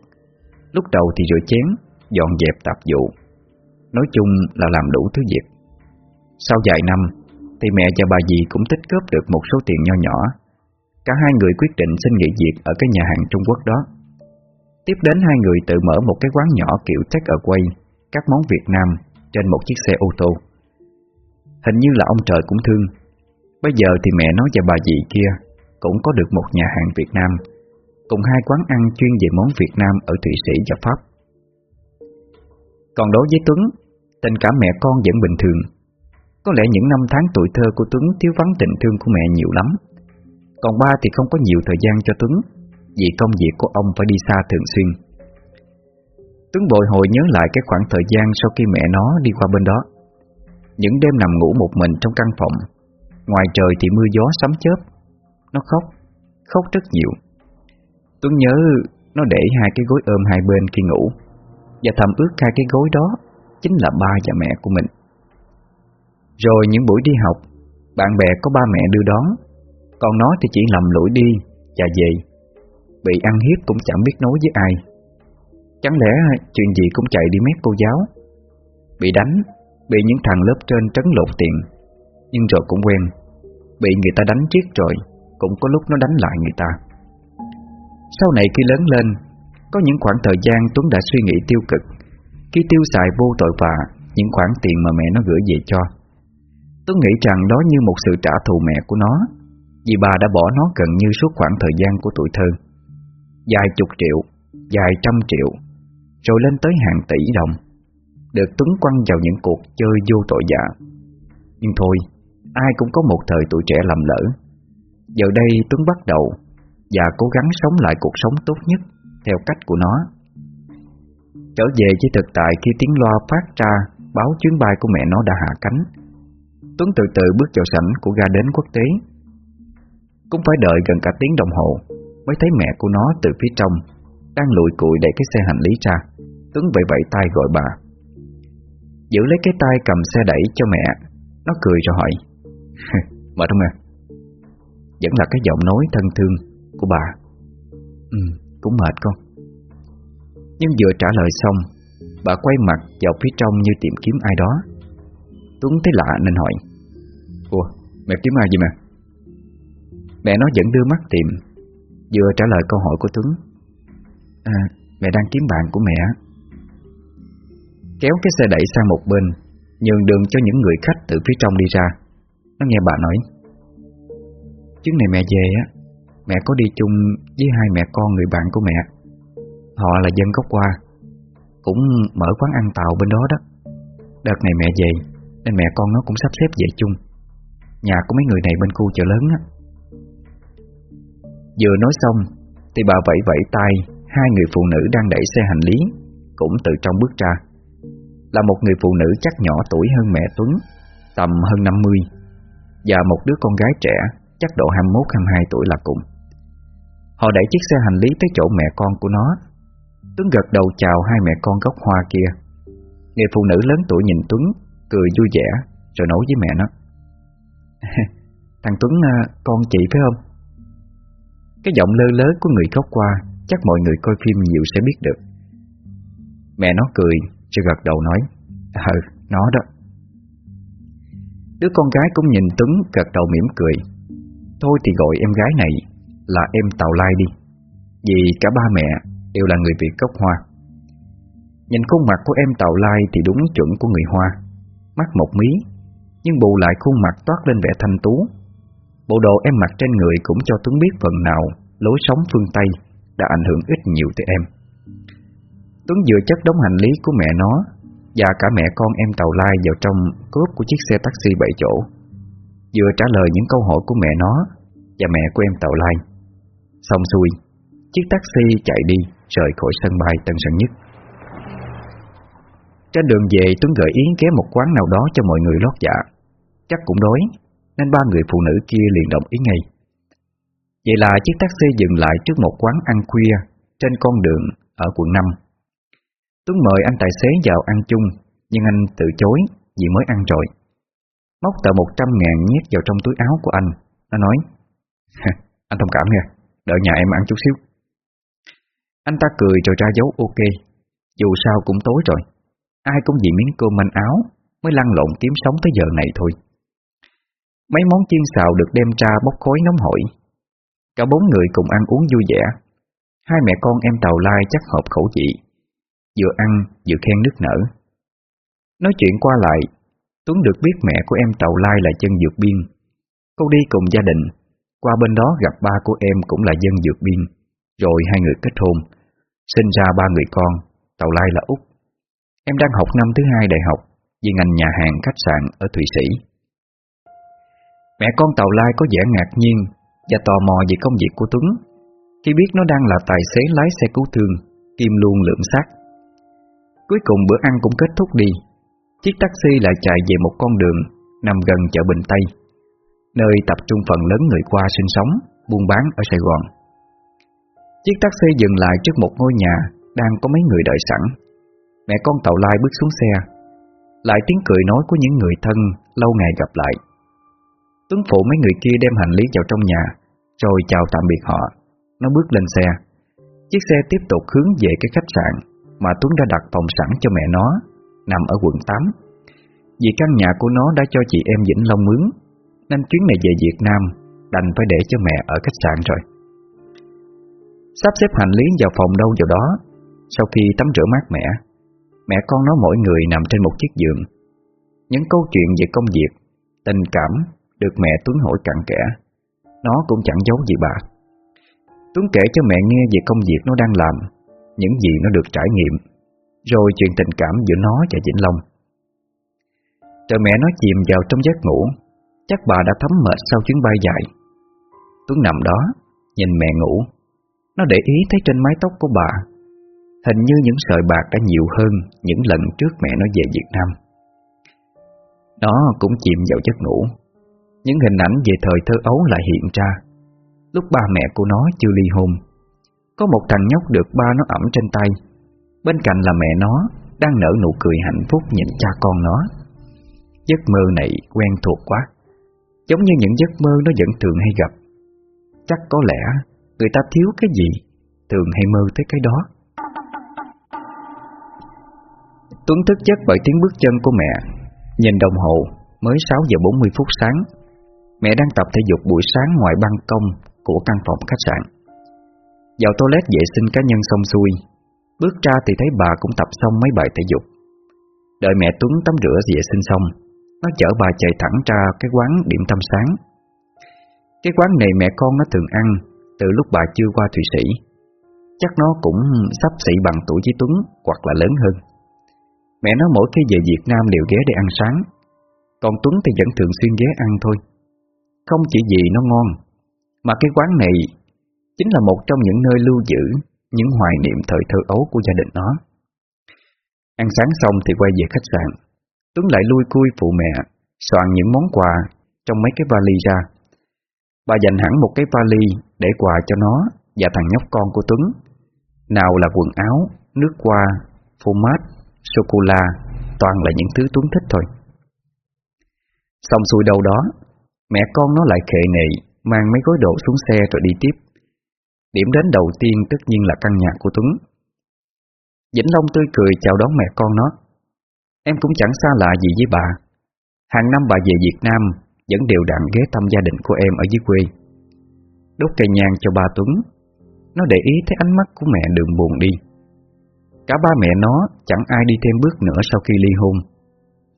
Lúc đầu thì rửa chén, Dọn dẹp tạp vụ. Nói chung là làm đủ thứ việc. Sau vài năm, Thì mẹ và bà dì cũng tích góp được một số tiền nho nhỏ. Cả hai người quyết định xin nghỉ việc Ở cái nhà hàng Trung Quốc đó. Tiếp đến hai người tự mở một cái quán nhỏ kiểu take away, Các món Việt Nam, Trên một chiếc xe ô tô. Hình như là ông trời cũng thương. Bây giờ thì mẹ nói và bà dì kia, Cũng có được một nhà hàng Việt Nam. Cùng hai quán ăn chuyên về món Việt Nam Ở Thụy Sĩ và Pháp. Còn đối với Tuấn, Tình cảm mẹ con vẫn bình thường. Có lẽ những năm tháng tuổi thơ của Tuấn Thiếu vắng tình thương của mẹ nhiều lắm. Còn ba thì không có nhiều thời gian cho Tuấn, Vì công việc của ông phải đi xa thường xuyên. Tuấn bồi hồi nhớ lại cái khoảng thời gian Sau khi mẹ nó đi qua bên đó. Những đêm nằm ngủ một mình trong căn phòng, Ngoài trời thì mưa gió sấm chớp. Nó khóc Khóc rất nhiều. Tuấn nhớ nó để hai cái gối ôm hai bên khi ngủ. Và thầm ước hai cái gối đó Chính là ba và mẹ của mình. Rồi những buổi đi học, Bạn bè có ba mẹ đưa đón. Còn nó thì chỉ lầm lũi đi Và về. Bị ăn hiếp cũng chẳng biết nói với ai. Chẳng lẽ chuyện gì cũng chạy đi mép cô giáo. Bị đánh, Bị những thằng lớp trên trấn lột tiền. Nhưng rồi cũng quen, Bị người ta đánh chết rồi, Cũng có lúc nó đánh lại người ta. Sau này khi lớn lên có những khoảng thời gian Tuấn đã suy nghĩ tiêu cực. Khi tiêu xài vô tội vạ, Những khoản tiền mà mẹ nó gửi về cho. Tuấn nghĩ rằng đó như một sự trả thù mẹ của nó, Vì bà đã bỏ nó gần như suốt khoảng thời gian của tuổi thơ. Dài chục triệu, dài trăm triệu, Rồi lên tới hàng tỷ đồng. Được Tuấn quăng vào những cuộc chơi vô tội vạ. Nhưng thôi, Ai cũng có một thời tuổi trẻ lầm lỡ. Giờ đây Tuấn bắt đầu Và cố gắng sống lại cuộc sống tốt nhất. Theo cách của nó. Trở về với thực tại khi tiếng loa phát ra Báo chuyến bay của mẹ nó đã hạ cánh. Tuấn từ từ bước vào sảnh của ga đến quốc tế. Cũng phải đợi gần cả tiếng đồng hồ Mới thấy mẹ của nó từ phía trong Đang lùi cụi đẩy cái xe hành lý ra. Tuấn vẫy vẫy tay gọi bà. Giữ lấy cái tay cầm xe đẩy cho mẹ Nó cười rồi hỏi. Mệt không à Vẫn là cái giọng nói thân thương của bà. Ừ, cũng mệt con. Nhưng vừa trả lời xong Bà quay mặt vào phía trong như tìm kiếm ai đó. Tuấn thấy lạ nên hỏi Ủa, mẹ kiếm ai vậy mà? Mẹ nó vẫn đưa mắt tìm Vừa trả lời câu hỏi của Tuấn À, mẹ đang kiếm bạn của mẹ. Kéo cái xe đẩy sang một bên Nhường đường cho những người khách từ phía trong đi ra. Nó nghe bà nói Chuyến này mẹ về á Mẹ có đi chung với hai mẹ con người bạn của mẹ. Họ là dân gốc qua Cũng mở quán ăn tàu bên đó đó. Đợt này mẹ về, Nên mẹ con nó cũng sắp xếp về chung. Nhà của mấy người này bên khu chợ lớn á. Vừa nói xong, Thì bà vẫy vẫy tay, Hai người phụ nữ đang đẩy xe hành lý, Cũng từ trong bước ra. Là một người phụ nữ chắc nhỏ tuổi hơn mẹ Tuấn, Tầm hơn 50 Và một đứa con gái trẻ, Chắc độ 21-22 tuổi là cùng. Họ đẩy chiếc xe hành lý tới chỗ mẹ con của nó. Tuấn gật đầu chào hai mẹ con gốc hoa kia. Người phụ nữ lớn tuổi nhìn Tuấn Cười vui vẻ Rồi nói với mẹ nó. Thằng Tuấn à, con chị phải không? Cái giọng lơ lớ của người gốc hoa Chắc mọi người coi phim nhiều sẽ biết được. Mẹ nó cười Rồi gật đầu nói Ừ, nó đó. Đứa con gái cũng nhìn Tuấn gật đầu mỉm cười. Thôi thì gọi em gái này. Là em Tàu Lai đi. Vì cả ba mẹ đều là người Việt gốc Hoa. Nhìn khuôn mặt của em Tàu Lai Thì đúng chuẩn của người Hoa. Mắt một mí, Nhưng bù lại khuôn mặt toát lên vẻ thanh tú. Bộ đồ em mặc trên người cũng cho Tuấn biết phần nào Lối sống phương Tây đã ảnh hưởng ít nhiều tới em. Tuấn vừa chất đóng hành lý của mẹ nó Và cả mẹ con em Tàu Lai vào trong cốp của chiếc xe taxi 7 chỗ. Vừa trả lời những câu hỏi của mẹ nó Và mẹ của em Tàu Lai. Xong xuôi, Chiếc taxi chạy đi, Rời khỏi sân bay Tân Sơn Nhất. Trên đường về, Tuấn gợi ý ghé một quán nào đó cho mọi người lót dạ. Chắc cũng đói, Nên ba người phụ nữ kia liền đồng ý ngay. Vậy là chiếc taxi dừng lại trước một quán ăn khuya Trên con đường ở quận 5 Tuấn mời anh tài xế vào ăn chung, Nhưng anh từ chối vì mới ăn rồi. Móc tờ 100 ngàn nhét vào trong túi áo của anh. Nó nói Anh thông cảm nha. Đợi nhà em ăn chút xíu. Anh ta cười rồi ra dấu ok. Dù sao cũng tối rồi. Ai cũng vì miếng cơm manh áo Mới lăn lộn kiếm sống tới giờ này thôi. Mấy món chiên xào được đem ra bốc khói nóng hổi. Cả bốn người cùng ăn uống vui vẻ. Hai mẹ con em tàu lai chắc hợp khẩu vị. Vừa ăn vừa khen nước nở. Nói chuyện qua lại, Tuấn được biết mẹ của em tàu lai là chân dược biên. Cô đi cùng gia đình qua bên đó gặp ba của em cũng là dân dược biên, Rồi hai người kết hôn. Sinh ra ba người con, Tàu lai là Úc. Em đang học năm thứ hai đại học, Vì ngành nhà hàng khách sạn ở Thụy Sĩ. Mẹ con Tàu Lai có vẻ ngạc nhiên Và tò mò về công việc của Tuấn. Khi biết nó đang là tài xế lái xe cứu thương, Kim luôn lượng sát Cuối cùng bữa ăn cũng kết thúc đi. Chiếc taxi lại chạy về một con đường Nằm gần chợ Bình Tây. Nơi tập trung phần lớn người qua sinh sống, Buôn bán ở Sài Gòn. Chiếc taxi dừng lại trước một ngôi nhà Đang có mấy người đợi sẵn. Mẹ con tàu lai bước xuống xe, Lại tiếng cười nói của những người thân Lâu ngày gặp lại. Tuấn phụ mấy người kia đem hành lý vào trong nhà, Rồi chào tạm biệt họ. Nó bước lên xe. Chiếc xe tiếp tục hướng về cái khách sạn Mà Tuấn đã đặt phòng sẵn cho mẹ nó, Nằm ở quận 8 Vì căn nhà của nó đã cho chị em Vĩnh Long mướn nên chuyến này về Việt Nam Đành phải để cho mẹ ở khách sạn rồi. Sắp xếp hành lý vào phòng đâu vào đó. Sau khi tắm rửa mát mẻ, Mẹ con nó mỗi người nằm trên một chiếc giường. Những câu chuyện về công việc, Tình cảm Được mẹ Tuấn hỏi cặn kẽ. Nó cũng chẳng giấu gì bà. Tuấn kể cho mẹ nghe về công việc nó đang làm, Những gì nó được trải nghiệm, Rồi chuyện tình cảm giữa nó và Vĩnh Long. Rồi mẹ nó chìm vào trong giấc ngủ. Chắc bà đã thấm mệt sau chuyến bay dài. Tuấn nằm đó, Nhìn mẹ ngủ. Nó để ý thấy trên mái tóc của bà. Hình như những sợi bạc đã nhiều hơn Những lần trước mẹ nó về Việt Nam. Nó cũng chìm vào giấc ngủ. Những hình ảnh về thời thơ ấu lại hiện ra. Lúc ba mẹ của nó chưa ly hôn, Có một thằng nhóc được ba nó ẩm trên tay. Bên cạnh là mẹ nó, Đang nở nụ cười hạnh phúc nhìn cha con nó. Giấc mơ này quen thuộc quá. Giống như những giấc mơ nó vẫn thường hay gặp. Chắc có lẽ Người ta thiếu cái gì Thường hay mơ tới cái đó. Tuấn thức giấc bởi tiếng bước chân của mẹ. Nhìn đồng hồ, Mới 6 giờ 40 phút sáng. Mẹ đang tập thể dục buổi sáng ngoài ban công Của căn phòng khách sạn. Vào toilet vệ sinh cá nhân xong xuôi. Bước ra thì thấy bà cũng tập xong mấy bài thể dục. Đợi mẹ Tuấn tắm rửa vệ sinh xong nó chở bà chạy thẳng ra cái quán điểm tâm sáng. Cái quán này mẹ con nó thường ăn Từ lúc bà chưa qua Thụy Sĩ. Chắc nó cũng sắp xỉ bằng tuổi với Tuấn Hoặc là lớn hơn. Mẹ nó mỗi khi về Việt Nam đều ghé để ăn sáng. Còn Tuấn thì vẫn thường xuyên ghé ăn thôi. Không chỉ vì nó ngon, Mà cái quán này Chính là một trong những nơi lưu giữ Những hoài niệm thời thơ ấu của gia đình nó. Ăn sáng xong thì quay về khách sạn. Tuấn lại lui cui phụ mẹ Soạn những món quà Trong mấy cái vali ra. Bà dành hẳn một cái vali Để quà cho nó Và thằng nhóc con của Tuấn. Nào là quần áo, nước qua, phô mát sô-cô-la Toàn là những thứ Tuấn thích thôi. Xong xuôi đâu đó Mẹ con nó lại khệ nệ Mang mấy gói đồ xuống xe rồi đi tiếp. Điểm đến đầu tiên tất nhiên là căn nhà của Tuấn. Vĩnh Long tươi cười chào đón mẹ con nó. Em cũng chẳng xa lạ gì với bà. Hàng năm bà về Việt Nam, Vẫn đều đặn ghé thăm gia đình của em ở dưới quê. Đốt cây nhang cho ba Tuấn. Nó để ý thấy ánh mắt của mẹ đường buồn đi. Cả ba mẹ nó chẳng ai đi thêm bước nữa sau khi ly hôn.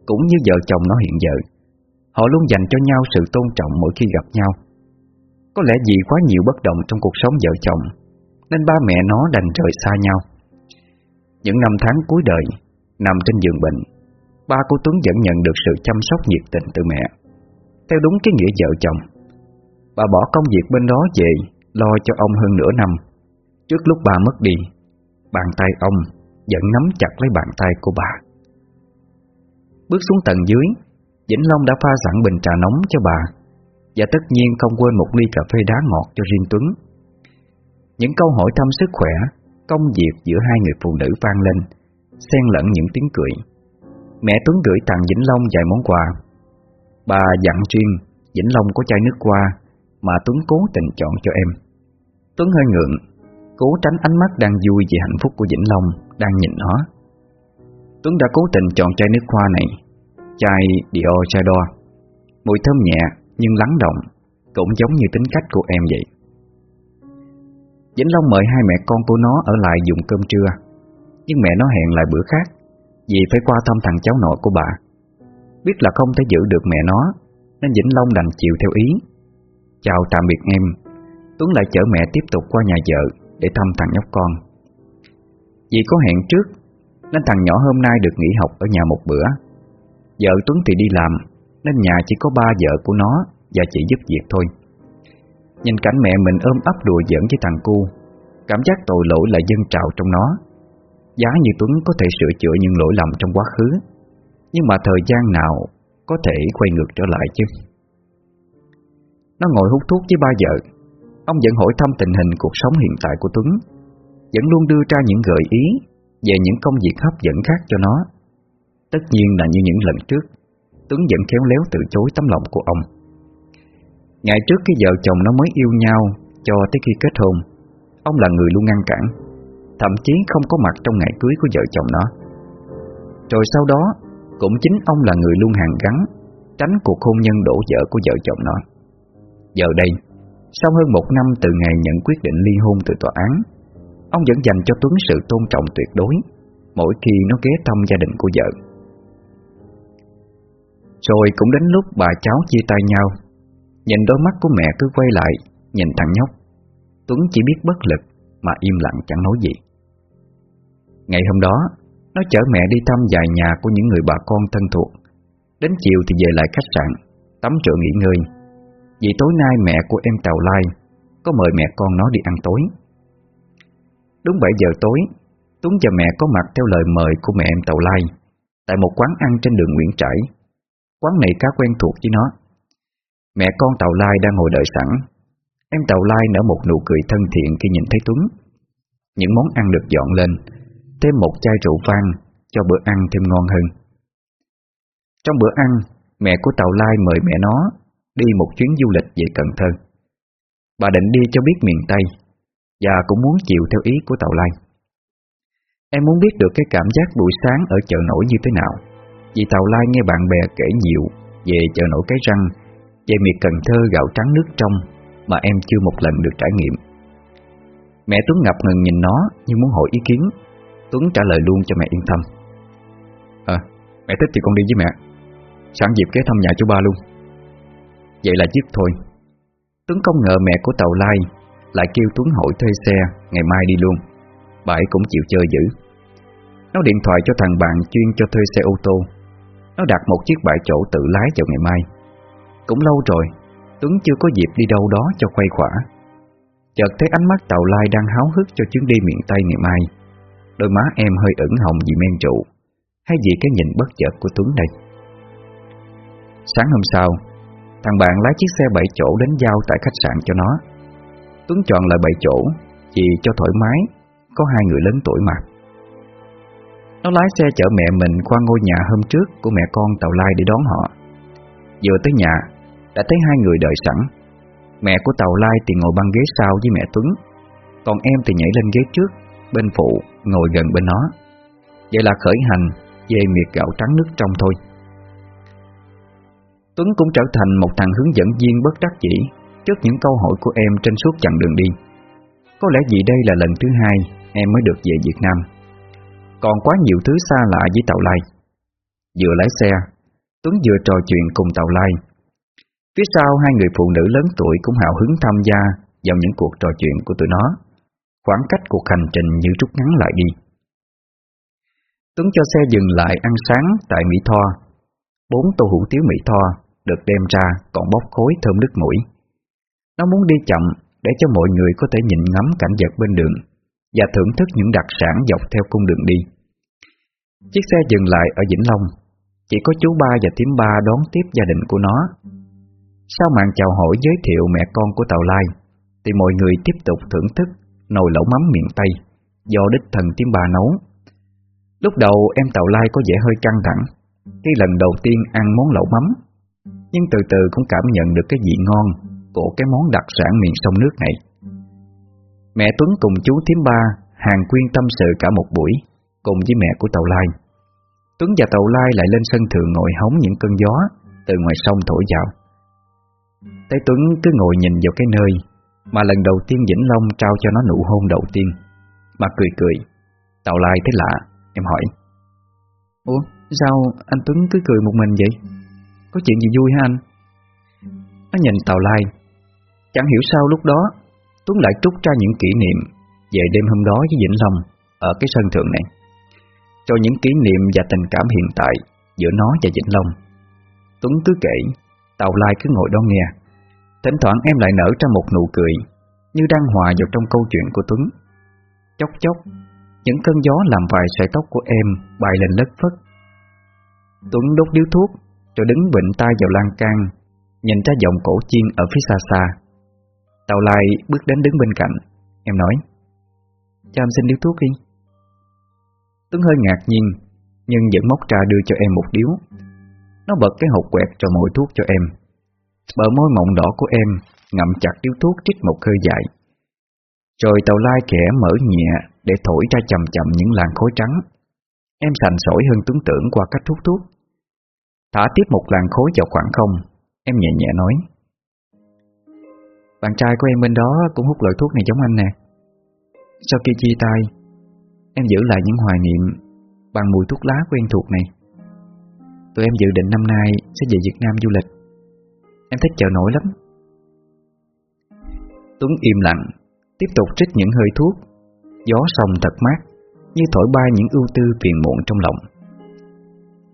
Cũng như vợ chồng nó hiện giờ, Họ luôn dành cho nhau sự tôn trọng mỗi khi gặp nhau. Có lẽ vì quá nhiều bất đồng trong cuộc sống vợ chồng, Nên ba mẹ nó đành rời xa nhau. Những năm tháng cuối đời, Nằm trên giường bệnh Ba của Tuấn vẫn nhận được sự chăm sóc nhiệt tình từ mẹ. Theo đúng cái nghĩa vợ chồng, Bà bỏ công việc bên đó về, Lo cho ông hơn nửa năm. Trước lúc bà mất đi, Bàn tay ông vẫn nắm chặt lấy bàn tay của bà. Bước xuống tầng dưới, Vĩnh Long đã pha sẵn bình trà nóng cho bà, Và tất nhiên không quên một ly cà phê đá ngọt cho riêng Tuấn. Những câu hỏi thăm sức khỏe, Công việc giữa hai người phụ nữ vang lên, Xen lẫn những tiếng cười. Mẹ Tuấn gửi tặng Vĩnh Long vài món quà. Bà dặn riêng Vĩnh Long có chai nước qua Mà Tuấn cố tình chọn cho em. Tuấn hơi ngượng, Cố tránh ánh mắt đang vui vì hạnh phúc của Vĩnh Long Đang nhìn nó. Tuấn đã cố tình chọn chai nước hoa này, Chai Dior Chador Mùi thơm nhẹ nhưng lắng động, Cũng giống như tính cách của em vậy. Vĩnh Long mời hai mẹ con của nó ở lại dùng cơm trưa, Nhưng mẹ nó hẹn lại bữa khác. Vì phải qua thăm thằng cháu nội của bà? Biết là không thể giữ được mẹ nó, Nên Vĩnh Long đành chịu theo ý. Chào tạm biệt em, Tuấn lại chở mẹ tiếp tục qua nhà vợ Để thăm thằng nhóc con. Vì có hẹn trước, Nên thằng nhỏ hôm nay được nghỉ học ở nhà một bữa. Vợ Tuấn thì đi làm, Nên nhà chỉ có ba vợ của nó Và chỉ giúp việc thôi. Nhìn cảnh mẹ mình ôm ấp đùa giỡn với thằng cu, Cảm giác tội lỗi lại dâng trào trong nó. Giá như Tuấn có thể sửa chữa những lỗi lầm trong quá khứ, Nhưng mà thời gian nào Có thể quay ngược trở lại chứ? Nó ngồi hút thuốc với ba vợ. Ông vẫn hỏi thăm tình hình cuộc sống hiện tại của Tuấn, Vẫn luôn đưa ra những gợi ý Về những công việc hấp dẫn khác cho nó. Tất nhiên là như những lần trước, Tuấn vẫn khéo léo từ chối tấm lòng của ông. Ngày trước khi vợ chồng nó mới yêu nhau Cho tới khi kết hôn, Ông là người luôn ngăn cản. Thậm chí không có mặt trong ngày cưới của vợ chồng nó. Rồi sau đó, Cũng chính ông là người luôn hàng gắn, Tránh cuộc hôn nhân đổ vỡ của vợ chồng nó. Giờ đây, Sau hơn một năm từ ngày nhận quyết định ly hôn từ tòa án, Ông vẫn dành cho Tuấn sự tôn trọng tuyệt đối Mỗi khi nó ghé thăm gia đình của vợ. Rồi cũng đến lúc bà cháu chia tay nhau, Nhìn đôi mắt của mẹ cứ quay lại, Nhìn thằng nhóc. Tuấn chỉ biết bất lực Mà im lặng chẳng nói gì. Ngày hôm đó, Nó chở mẹ đi thăm vài nhà của những người bà con thân thuộc. Đến chiều thì về lại khách sạn, Tắm rửa nghỉ ngơi. Vì tối nay mẹ của em Tàu Lai Có mời mẹ con nó đi ăn tối. Đúng 7 giờ tối, Tuấn và mẹ có mặt theo lời mời của mẹ em Tàu Lai Tại một quán ăn trên đường Nguyễn Trãi. Quán này khá quen thuộc với nó. Mẹ con Tàu Lai đang ngồi đợi sẵn. Em Tàu Lai nở một nụ cười thân thiện khi nhìn thấy Tuấn. Những món ăn được dọn lên Thêm một chai rượu vang Cho bữa ăn thêm ngon hơn. Trong bữa ăn, Mẹ của Tàu Lai mời mẹ nó Đi một chuyến du lịch về Cần Thơ. Bà định đi cho biết miền Tây Và cũng muốn chịu theo ý của Tàu Lai. Em muốn biết được cái cảm giác buổi sáng ở chợ nổi như thế nào, Vì Tàu Lai nghe bạn bè kể nhiều Về chợ nổi cái răng, về miệt Cần Thơ gạo trắng nước trong Mà em chưa một lần được trải nghiệm. Mẹ Tuấn ngập ngừng nhìn nó Như muốn hỏi ý kiến. Tuấn trả lời luôn cho mẹ yên tâm. À mẹ thích thì con đi với mẹ. Sẵn dịp ghé thăm nhà chú ba luôn. Vậy là dứt thôi. Tuấn không ngờ mẹ của Tàu Lai Lại kêu Tuấn hỏi thuê xe Ngày mai đi luôn. Bà ấy cũng chịu chơi dữ. Nó điện thoại cho thằng bạn chuyên cho thuê xe ô tô. Nó đặt một chiếc bãi chỗ tự lái vào ngày mai. Cũng lâu rồi Tuấn chưa có dịp đi đâu đó cho quay khỏa. Chợt thấy ánh mắt tàu lai đang háo hức cho chuyến đi miền Tây ngày mai Đôi má em hơi ửng hồng vì men rượu, Hay vì cái nhìn bất chợt của Tuấn đây? Sáng hôm sau, Thằng bạn lái chiếc xe bảy chỗ đến giao tại khách sạn cho nó. Tuấn chọn lại bảy chỗ, Vì cho thoải mái, Có hai người lớn tuổi mà. Nó lái xe chở mẹ mình qua ngôi nhà hôm trước Của mẹ con Tàu Lai để đón họ. Vừa tới nhà, Đã thấy hai người đợi sẵn. Mẹ của Tàu Lai thì ngồi băng ghế sau với mẹ Tuấn, Còn em thì nhảy lên ghế trước, Bên phụ ngồi gần bên nó. Vậy là khởi hành Về miệt gạo trắng nước trong thôi. Tuấn cũng trở thành một thằng hướng dẫn viên bất đắc dĩ Trước những câu hỏi của em trên suốt chặng đường đi. Có lẽ vì đây là lần thứ hai Em mới được về Việt Nam. Còn quá nhiều thứ xa lạ với Tàu Lai. Vừa lái xe, Tuấn vừa trò chuyện cùng Tàu Lai. Phía sau hai người phụ nữ lớn tuổi cũng hào hứng tham gia vào những cuộc trò chuyện của tụi nó. Khoảng cách cuộc hành trình như rút ngắn lại đi. Tuấn cho xe dừng lại ăn sáng tại Mỹ Tho. Bốn tô hủ tiếu Mỹ Tho được đem ra còn bốc khối thơm nước mũi. Nó muốn đi chậm để cho mọi người có thể nhìn ngắm cảnh vật bên đường Và thưởng thức những đặc sản dọc theo cung đường đi. Chiếc xe dừng lại ở Vĩnh Long. Chỉ có chú ba và tím ba đón tiếp gia đình của nó. Sau màn chào hỏi giới thiệu mẹ con của Tàu Lai, Thì mọi người tiếp tục thưởng thức nồi lẩu mắm miền Tây, Do đích thần tím bà nấu. Lúc đầu em Tàu Lai có vẻ hơi căng thẳng, Khi lần đầu tiên ăn món lẩu mắm, Nhưng từ từ cũng cảm nhận được cái vị ngon Của cái món đặc sản miền sông nước này. Mẹ Tuấn cùng chú Thiếm ba Hàng quyên tâm sự cả một buổi Cùng với mẹ của Tàu Lai. Tuấn và Tàu Lai lại lên sân thượng ngồi hóng những cơn gió Từ ngoài sông thổi vào. Tế Tuấn cứ ngồi nhìn vào cái nơi mà lần đầu tiên Vĩnh Long trao cho nó nụ hôn đầu tiên. Mà cười cười. Tàu Lai thấy lạ Em hỏi. Ủa sao anh Tuấn cứ cười một mình vậy? Có chuyện gì vui hả anh? Nó nhìn Tàu Lai. Chẳng hiểu sao lúc đó Tuấn lại trút ra những kỷ niệm Về đêm hôm đó với Vĩnh Long Ở cái sân thượng này. Cho những kỷ niệm và tình cảm hiện tại Giữa nó và Vĩnh Long. Tuấn cứ kể Tàu Lai cứ ngồi đó nghe Thỉnh thoảng em lại nở ra một nụ cười, Như đang hòa vào trong câu chuyện của Tuấn. Chốc chốc, Những cơn gió làm vài sợi tóc của em Bay lên lất phất. Tuấn đốt điếu thuốc, Rồi đứng bệnh tay vào lan can, Nhìn ra dòng cổ chiên ở phía xa xa. Tàu Lai bước đến đứng bên cạnh, Em nói, Cho em xin điếu thuốc đi. Tuấn hơi ngạc nhiên, Nhưng vẫn móc ra đưa cho em một điếu. Nó bật cái hộp quẹt cho mỗi thuốc cho em. Bờ môi mọng đỏ của em Ngậm chặt điếu thuốc trích một hơi dài. Rồi tàu lai kẻ mở nhẹ Để thổi ra chậm chậm những làn khối trắng. Em sành sỏi hơn tưởng tưởng qua cách hút thuốc. Thả tiếp một làn khối vào khoảng không, Em nhẹ nhẹ nói. Bạn trai của em bên đó cũng hút loại thuốc này giống anh nè. Sau khi chia tay, Em giữ lại những hoài niệm Bằng mùi thuốc lá quen thuộc này. Tụi em dự định năm nay Sẽ về Việt Nam du lịch. Em thích chợ nổi lắm. Tuấn im lặng, Tiếp tục trích những hơi thuốc. Gió sông thật mát, Như thổi bay những ưu tư phiền muộn trong lòng.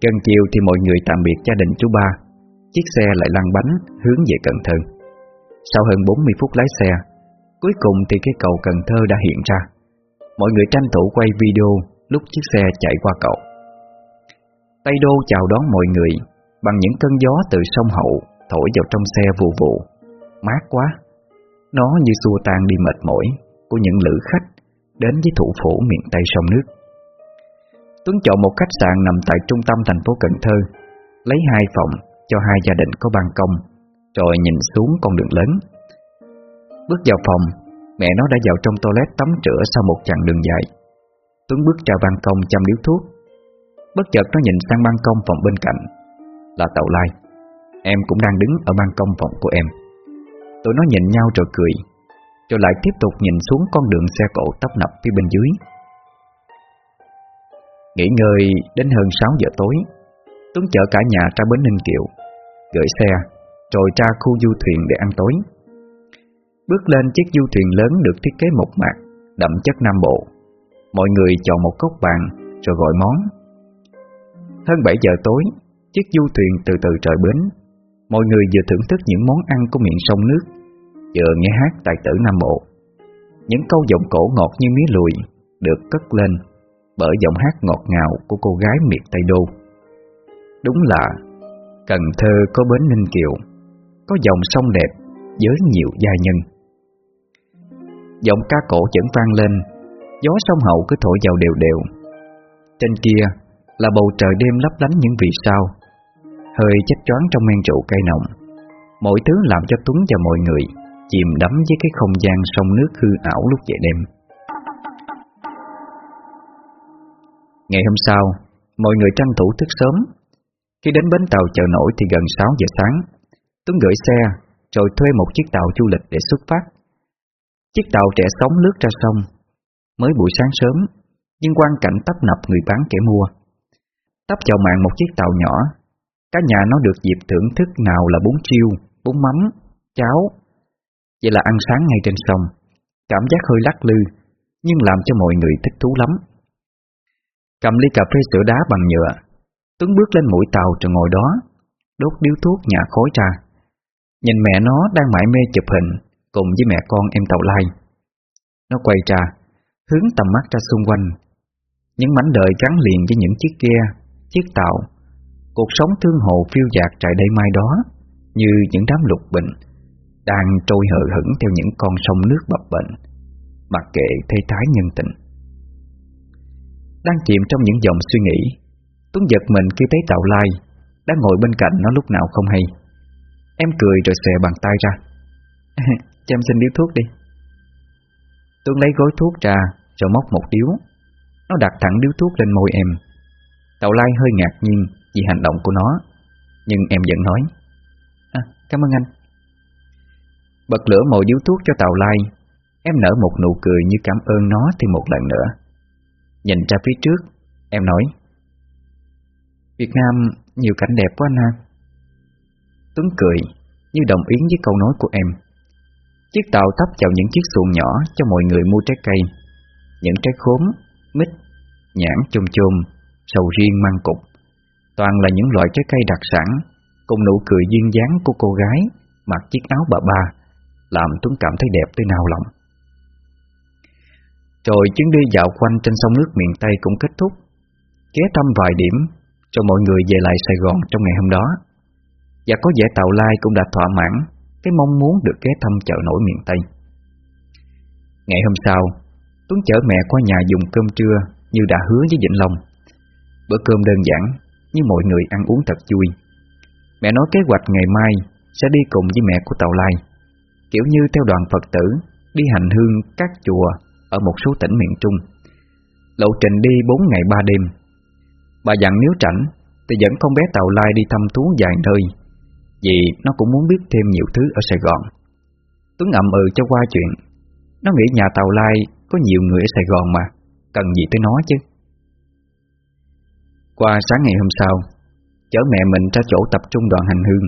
Gần chiều thì mọi người tạm biệt gia đình chú ba. Chiếc xe lại lăn bánh, hướng về Cần Thơ. Sau hơn 40 phút lái xe, Cuối cùng thì cái cầu Cần Thơ đã hiện ra. Mọi người tranh thủ quay video lúc chiếc xe chạy qua cầu. Tây Đô chào đón mọi người Bằng những cơn gió từ sông Hậu. Thổi vào trong xe vụ vụ Mát quá. Nó như xua tan đi mệt mỏi Của những lữ khách Đến với thủ phủ miền Tây sông nước. Tuấn chọn một khách sạn nằm tại trung tâm thành phố Cần Thơ, Lấy hai phòng cho hai gia đình có ban công, Rồi nhìn xuống con đường lớn. Bước vào phòng, Mẹ nó đã vào trong toilet tắm rửa sau một chặng đường dài. Tuấn bước ra ban công chăm điếu thuốc. Bất chợt nó nhìn sang ban công phòng bên cạnh, Là Tàu Lai. Em cũng đang đứng ở ban công phòng của em. Tụi nó nhìn nhau rồi cười, Rồi lại tiếp tục nhìn xuống con đường xe cộ tấp nập phía bên dưới. Nghỉ ngơi đến hơn 6 giờ tối, Tuấn chở cả nhà ra bến Ninh Kiều, Gửi xe, Rồi ra khu du thuyền để ăn tối. Bước lên chiếc du thuyền lớn được thiết kế một mặt Đậm chất Nam Bộ. Mọi người chọn một cốc bàn, Rồi gọi món. Hơn 7 giờ tối, Chiếc du thuyền từ từ trời bến. Mọi người vừa thưởng thức những món ăn của miệng sông nước, Vừa nghe hát tài tử Nam Bộ Những câu giọng cổ ngọt như mía lùi Được cất lên Bởi giọng hát ngọt ngào của cô gái miệt Tây Đô. Đúng là Cần Thơ có bến Ninh Kiều, Có dòng sông đẹp Với nhiều gia nhân. Giọng ca cổ vẫn vang lên, Gió sông hậu cứ thổi vào đều đều. Trên kia là bầu trời đêm lấp lánh những vì sao. Hơi chết choáng trong men rượu cây nồng. Mỗi thứ làm cho Tuấn và mọi người Chìm đắm với cái không gian sông nước hư ảo lúc về đêm. Ngày hôm sau, Mọi người tranh thủ thức sớm. Khi đến bến tàu chợ nổi thì gần 6 giờ sáng, Tuấn gửi xe Rồi thuê một chiếc tàu du lịch để xuất phát. Chiếc tàu trẻ sóng lướt ra sông, Mới buổi sáng sớm, Nhưng quan cảnh tấp nập người bán kẻ mua. Tấp vào mạng một chiếc tàu nhỏ Cả nhà nó được dịp thưởng thức nào là bún chiêu, bún mắm, cháo. Vậy là ăn sáng ngay trên sông. Cảm giác hơi lắc lư Nhưng làm cho mọi người thích thú lắm. Cầm ly cà phê sữa đá bằng nhựa Tuấn bước lên mũi tàu rồi ngồi đó Đốt điếu thuốc nhà khói ra. Nhìn mẹ nó đang mải mê chụp hình Cùng với mẹ con em tàu lai. Nó quay ra Hướng tầm mắt ra xung quanh. Những mảnh đời gắn liền với những chiếc ghe Chiếc tàu. Cuộc sống thương hồ phiêu dạt trại đây mai đó, Như những đám lục bình Đang trôi hờ hững theo những con sông nước bập bệnh Mặc kệ thay thái nhân tình. Đang chìm trong những dòng suy nghĩ, Tuấn giật mình khi thấy Tàu Lai Đang ngồi bên cạnh nó lúc nào không hay. Em cười rồi xòe bàn tay ra. Cho em xin điếu thuốc đi. Tuấn lấy gói thuốc ra Rồi móc một điếu. Nó đặt thẳng điếu thuốc lên môi em. Tàu Lai hơi ngạc nhiên. Vì hành động của nó. Nhưng em vẫn nói À cảm ơn anh. Bật lửa mồi điếu thuốc cho Tàu Lai. Em nở một nụ cười như cảm ơn nó thêm một lần nữa. Nhìn ra phía trước Em nói Việt Nam nhiều cảnh đẹp quá anh ha. Tuấn cười Như đồng ý với câu nói của em. Chiếc tàu tấp vào những chiếc xuồng nhỏ Cho mọi người mua trái cây. Những trái khốm, mít, nhãn chôm chôm Sầu riêng măng cục. Toàn là những loại trái cây đặc sản, Cùng nụ cười duyên dáng của cô gái, Mặc chiếc áo bà ba, Làm Tuấn cảm thấy đẹp tới nào lòng. Rồi chuyến đi dạo quanh trên sông nước miền Tây cũng kết thúc. Ghé thăm vài điểm, cho mọi người về lại Sài Gòn trong ngày hôm đó. Và có vẻ Tàu Lai cũng đã thỏa mãn Cái mong muốn được ghé thăm chợ nổi miền Tây. Ngày hôm sau, Tuấn chở mẹ qua nhà dùng cơm trưa Như đã hứa với Vĩnh Long. Bữa cơm đơn giản với mọi người ăn uống thật vui. Mẹ nói kế hoạch ngày mai Sẽ đi cùng với mẹ của Tàu Lai. Kiểu như theo đoàn Phật tử, Đi hành hương các chùa Ở một số tỉnh miền Trung. Lộ trình đi 4 ngày 3 đêm. Bà dặn nếu rảnh Thì dẫn con bé Tàu Lai đi thăm thú vài nơi, Vì nó cũng muốn biết thêm nhiều thứ ở Sài Gòn. Tuấn ậm ừ cho qua chuyện, Nó nghĩ nhà Tàu Lai Có nhiều người ở Sài Gòn mà, Cần gì tới nó chứ? Qua sáng ngày hôm sau Chở mẹ mình ra chỗ tập trung đoàn hành hương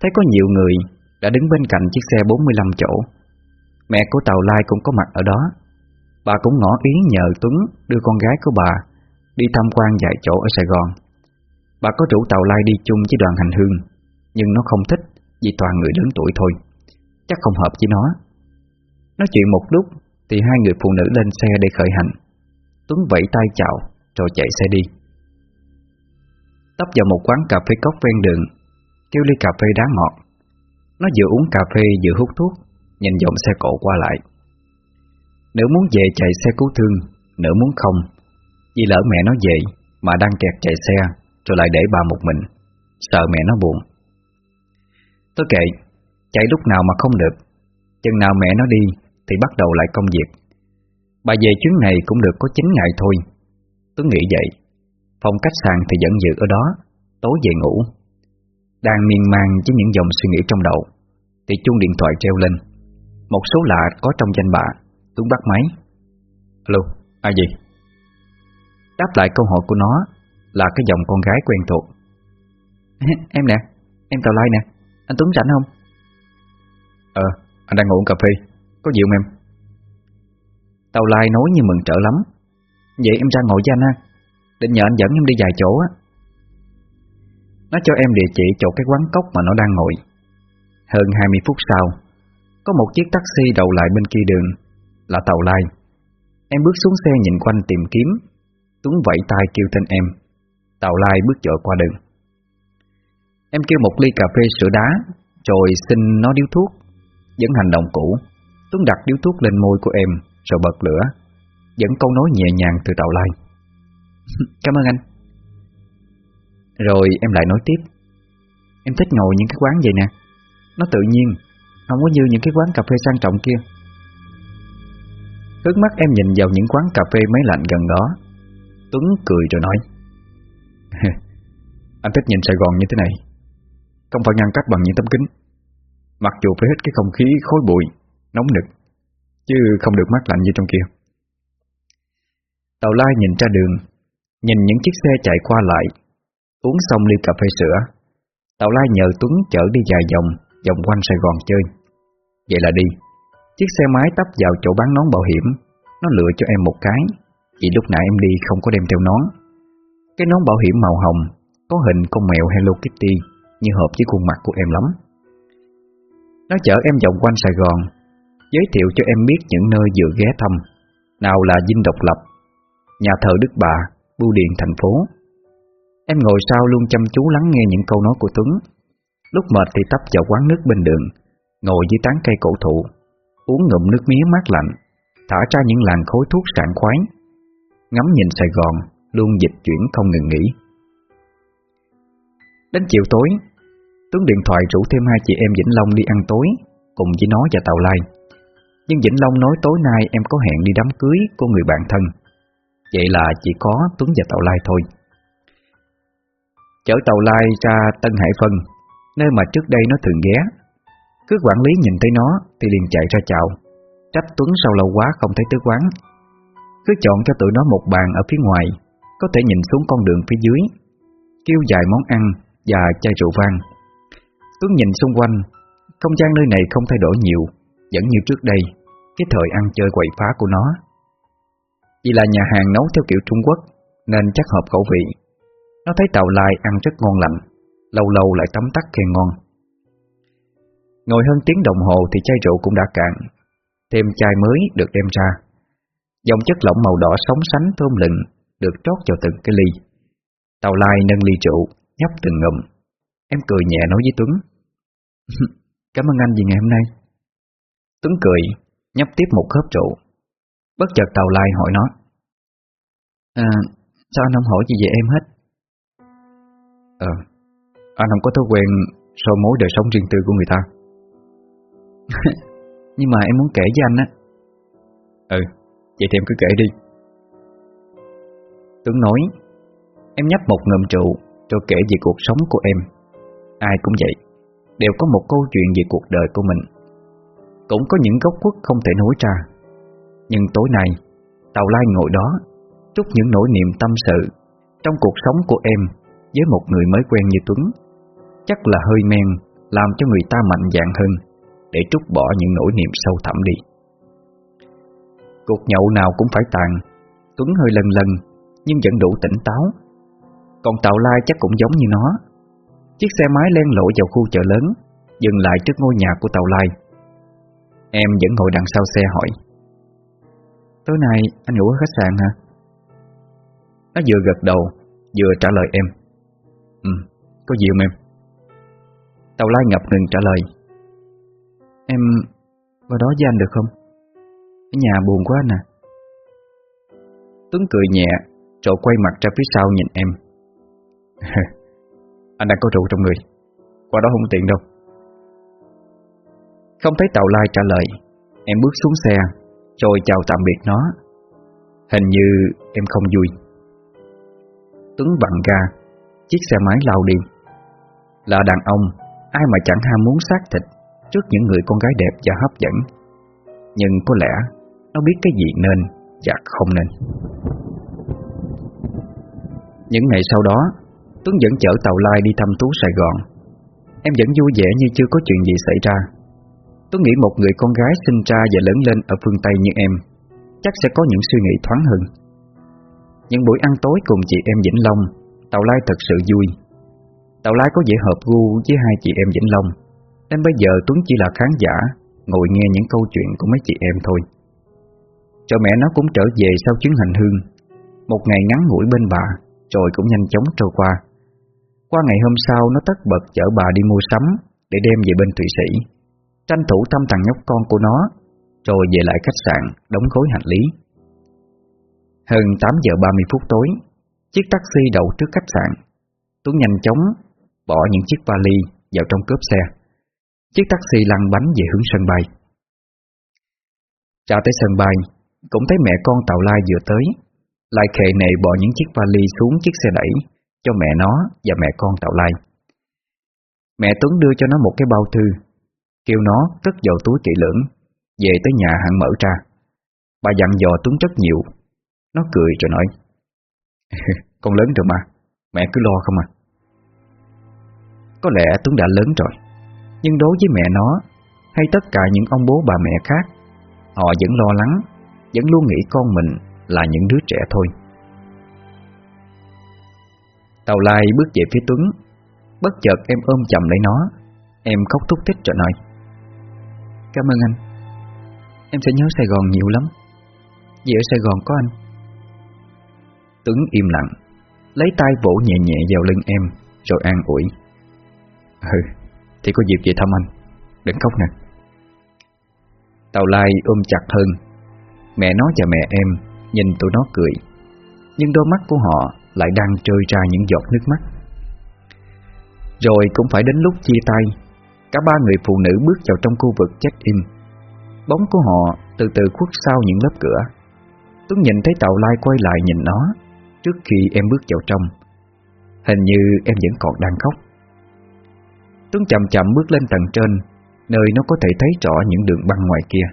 Thấy có nhiều người Đã đứng bên cạnh chiếc xe 45 chỗ Mẹ của Tàu Lai cũng có mặt ở đó Bà cũng ngỏ ý nhờ Tuấn đưa con gái của bà đi tham quan dạy chỗ ở Sài Gòn. Bà có rủ Tàu Lai đi chung với đoàn hành hương, nhưng nó không thích vì toàn người lớn tuổi thôi. Chắc không hợp với nó. Nói chuyện một lúc thì hai người phụ nữ lên xe để khởi hành. Tuấn vẫy tay chào rồi chạy xe đi. Tấp vào một quán cà phê cốc ven đường, kêu ly cà phê đá ngọt. Nó vừa uống cà phê vừa hút thuốc, nhìn dòng xe cộ qua lại. Nếu muốn về chạy xe cứu thương, nửa muốn không. Vì lỡ mẹ nó về Mà đang kẹt chạy xe Rồi lại để bà một mình. Sợ mẹ nó buồn. Tôi kệ Chạy lúc nào mà không được. Chừng nào mẹ nó đi Thì bắt đầu lại công việc. Bà về chuyến này cũng được có 9 ngày thôi. Tôi nghĩ vậy. Phòng cách sàn thì vẫn giữ ở đó Tối về ngủ Đang miên man với những dòng suy nghĩ trong đầu Thì chuông điện thoại treo lên Một số lạ có trong danh bạ Tuấn bắt máy Alo, ai gì? Đáp lại câu hỏi của nó Là cái giọng con gái quen thuộc Em nè, em Tàu Lai nè Anh Tuấn rảnh không? Ờ, anh đang ngủ cà phê Có gì không em? Tàu Lai nói như mừng trở lắm Vậy em ra ngồi với anh ha Định nhờ anh dẫn em đi vài chỗ á. Nó cho em địa chỉ chỗ cái quán cốc mà nó đang ngồi. Hơn 20 phút sau, Có một chiếc taxi đầu lại bên kia đường, Là Tàu Lai. Em bước xuống xe nhìn quanh tìm kiếm. Tuấn vẫy tay kêu tên em. Tàu Lai bước chợ qua đường. Em kêu một ly cà phê sữa đá, Rồi xin nó điếu thuốc. Vẫn hành động cũ, Tuấn đặt điếu thuốc lên môi của em, Rồi bật lửa. Vẫn câu nói nhẹ nhàng từ Tàu Lai. Cảm ơn anh. Rồi em lại nói tiếp. Em thích ngồi những cái quán vậy nè. Nó tự nhiên, Không có như những cái quán cà phê sang trọng kia. Hướng mắt em nhìn vào những quán cà phê máy lạnh gần đó. Tuấn cười rồi nói. Anh thích nhìn Sài Gòn như thế này. Không phải ngăn cách bằng những tấm kính. Mặc dù phải hít cái không khí khói bụi, Nóng nực, Chứ không được mát lạnh như trong kia. Tàu Lai nhìn ra đường Nhìn những chiếc xe chạy qua lại. Uống xong ly cà phê sữa. Tàu Lai nhờ Tuấn chở đi dài vòng Vòng quanh Sài Gòn chơi. Vậy là đi. Chiếc xe máy tấp vào chỗ bán nón bảo hiểm. Nó lựa cho em một cái. Vì lúc nãy em đi không có đem theo nón. Cái nón bảo hiểm màu hồng, Có hình con mèo Hello Kitty, Như hợp với khuôn mặt của em lắm. Nó chở em vòng quanh Sài Gòn, Giới thiệu cho em biết những nơi vừa ghé thăm. Nào là Dinh Độc Lập, Nhà thờ Đức Bà Bưu điện thành phố. Em ngồi sau luôn chăm chú lắng nghe những câu nói của Tuấn. Lúc mệt thì tấp vào quán nước bên đường, Ngồi dưới tán cây cổ thụ, Uống ngụm nước mía mát lạnh, Thả ra những làn khối thuốc sảng khoái. Ngắm nhìn Sài Gòn, Luôn dịch chuyển không ngừng nghỉ. Đến chiều tối, Tuấn điện thoại rủ thêm hai chị em Vĩnh Long đi ăn tối, Cùng với nó và Tàu Lai. Nhưng Vĩnh Long nói tối nay em có hẹn đi đám cưới của người bạn thân. Vậy là chỉ có Tuấn và Tàu Lai thôi. Chở Tàu Lai ra Tân Hải Phân, Nơi mà trước đây nó thường ghé. Cứ quản lý nhìn thấy nó Thì liền chạy ra chào. Trách Tuấn sau lâu quá không thấy tới quán. Cứ chọn cho tụi nó một bàn ở phía ngoài, Có thể nhìn xuống con đường phía dưới. Kêu dài món ăn Và chai rượu vang. Tuấn nhìn xung quanh, Không gian nơi này không thay đổi nhiều, Vẫn như trước đây. Cái thời ăn chơi quậy phá của nó. Vì là nhà hàng nấu theo kiểu Trung Quốc, Nên chắc hợp khẩu vị. Nó thấy tàu lai ăn rất ngon lành, Lâu lâu lại tắm tắt khen ngon. Ngồi hơn tiếng đồng hồ thì chai rượu cũng đã cạn, Thêm chai mới được đem ra. Dòng chất lỏng màu đỏ sóng sánh thơm lừng Được trót vào từng cái ly. Tàu lai nâng ly rượu, Nhấp từng ngụm. Em cười nhẹ nói với Tuấn. Cảm ơn anh vì ngày hôm nay. Tuấn cười, Nhấp tiếp một khớp rượu. Bất chợt tàu lai hỏi nó. À sao anh không hỏi gì về em hết? Ờ Anh không có thói quen soi mối đời sống riêng tư của người ta. Nhưng mà em muốn kể với anh á. Ừ Vậy thì em cứ kể đi. Tuấn nói Em nhấp một ngụm rượu Rồi kể về cuộc sống của em. Ai cũng vậy Đều có một câu chuyện về cuộc đời của mình. Cũng có những góc khuất không thể nói ra nhưng tối nay Tàu Lai ngồi đó, Trút những nỗi niềm tâm sự Trong cuộc sống của em Với một người mới quen như Tuấn. Chắc là hơi men, Làm cho người ta mạnh dạn hơn, Để trút bỏ những nỗi niềm sâu thẳm đi. Cuộc nhậu nào cũng phải tàn, Tuấn hơi lần lần, Nhưng vẫn đủ tỉnh táo. Còn Tàu Lai chắc cũng giống như nó. Chiếc xe máy len lỏi vào khu chợ lớn, Dừng lại trước ngôi nhà của Tàu Lai. Em vẫn ngồi đằng sau xe hỏi. Tối nay anh ngủ ở khách sạn hả? Nó vừa gật đầu Vừa trả lời em. Ừ, có gì không em? Tàu Lai ngập ngừng trả lời. Em vào đó với anh được không? Ở nhà buồn quá nè. Tuấn cười nhẹ Rồi quay mặt ra phía sau nhìn em. Anh đang có rượu trong người. Qua đó không tiện đâu. Không thấy tàu lai trả lời Em bước xuống xe rồi chào tạm biệt nó. Hình như em không vui. Tuấn vặn ga, Chiếc xe máy lao đi. Là đàn ông, Ai mà chẳng ham muốn xác thịt Trước những người con gái đẹp và hấp dẫn. Nhưng có lẽ Nó biết cái gì nên Và không nên. Những ngày sau đó, Tuấn vẫn chở tàu lai đi thăm Tú Sài Gòn. Em vẫn vui vẻ như chưa có chuyện gì xảy ra. Tuấn nghĩ một người con gái sinh ra và lớn lên ở phương Tây như em Chắc sẽ có những suy nghĩ thoáng hơn. Những buổi ăn tối cùng chị em Vĩnh Long, Tàu Lai thật sự vui. Tàu Lai có vẻ hợp gu với hai chị em Vĩnh Long. Nên bây giờ Tuấn chỉ là khán giả, Ngồi nghe những câu chuyện của mấy chị em thôi. Cho mẹ nó cũng trở về sau chuyến hành hương. Một ngày ngắn ngủi bên bà, Rồi cũng nhanh chóng trôi qua. Qua ngày hôm sau, nó tất bật chở bà đi mua sắm Để đem về bên Thụy Sĩ. Tranh thủ thăm thằng nhóc con của nó, Rồi về lại khách sạn, Đóng gói hành lý. Hơn 8 giờ 30 phút tối, Chiếc taxi đậu trước khách sạn. Tuấn nhanh chóng Bỏ những chiếc vali vào trong cốp xe. Chiếc taxi lăn bánh về hướng sân bay. Ra tới sân bay, Cũng thấy mẹ con Tàu Lai vừa tới. Lại khệ nệ bỏ những chiếc vali xuống chiếc xe đẩy Cho mẹ nó và mẹ con Tàu Lai. Mẹ Tuấn đưa cho nó một cái bao thư. Kêu nó cất vào túi kỹ lưỡng, Về tới nhà hắn mở ra. Bà dặn dò Tuấn rất nhiều. Nó cười rồi nói, Con lớn rồi mà, Mẹ cứ lo không à. Có lẽ Tuấn đã lớn rồi, Nhưng đối với mẹ nó, Hay tất cả những ông bố bà mẹ khác, Họ vẫn lo lắng, Vẫn luôn nghĩ con mình là những đứa trẻ thôi. Tàu Lai bước về phía Tuấn, Bất chợt em ôm chầm lấy nó, Em khóc thúc thích rồi nói Cảm ơn anh. Em sẽ nhớ Sài Gòn nhiều lắm. Vì ở Sài Gòn có anh. Tuấn im lặng, Lấy tay vỗ nhẹ nhẹ vào lưng em, Rồi an ủi. Ừ Thì có dịp về thăm anh. Đừng khóc nè. Tàu Lai ôm chặt hơn Mẹ nó và mẹ em Nhìn tụi nó cười, Nhưng đôi mắt của họ Lại đang trôi ra những giọt nước mắt. Rồi cũng phải đến lúc chia tay Cả ba người phụ nữ bước vào trong khu vực check-in Bóng của họ từ từ khuất sau những lớp cửa. Tuấn nhìn thấy tàu lai quay lại nhìn nó, Trước khi em bước vào trong. Hình như em vẫn còn đang khóc. Tuấn chậm chậm bước lên tầng trên, Nơi nó có thể thấy rõ những đường băng ngoài kia.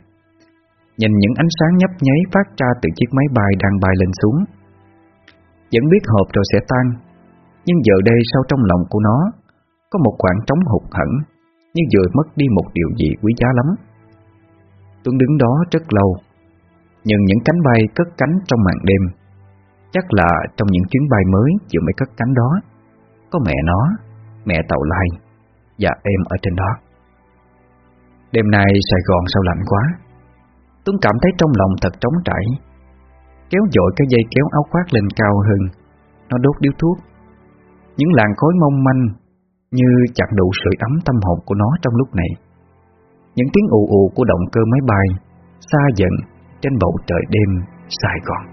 Nhìn những ánh sáng nhấp nháy phát ra từ chiếc máy bay đang bay lên xuống. Vẫn biết hộp rồi sẽ tan, Nhưng giờ đây sau trong lòng của nó, Có một khoảng trống hụt hẫng nhưng vừa mất đi một điều gì quý giá lắm. Tuấn đứng đó rất lâu Nhưng những cánh bay cất cánh trong màn đêm Chắc là trong những chuyến bay mới vừa mới cất cánh đó. Có mẹ nó, mẹ tàu lai Và em ở trên đó. Đêm nay Sài Gòn sao lạnh quá. Tuấn cảm thấy trong lòng thật trống trải. Kéo dội cái dây kéo áo khoác lên cao hơn Nó đốt điếu thuốc. Những làn khói mong manh như chặt đủ sưởi ấm tâm hồn của nó trong lúc này. Những tiếng ù ù của động cơ máy bay, Xa dần trên bầu trời đêm Sài Gòn.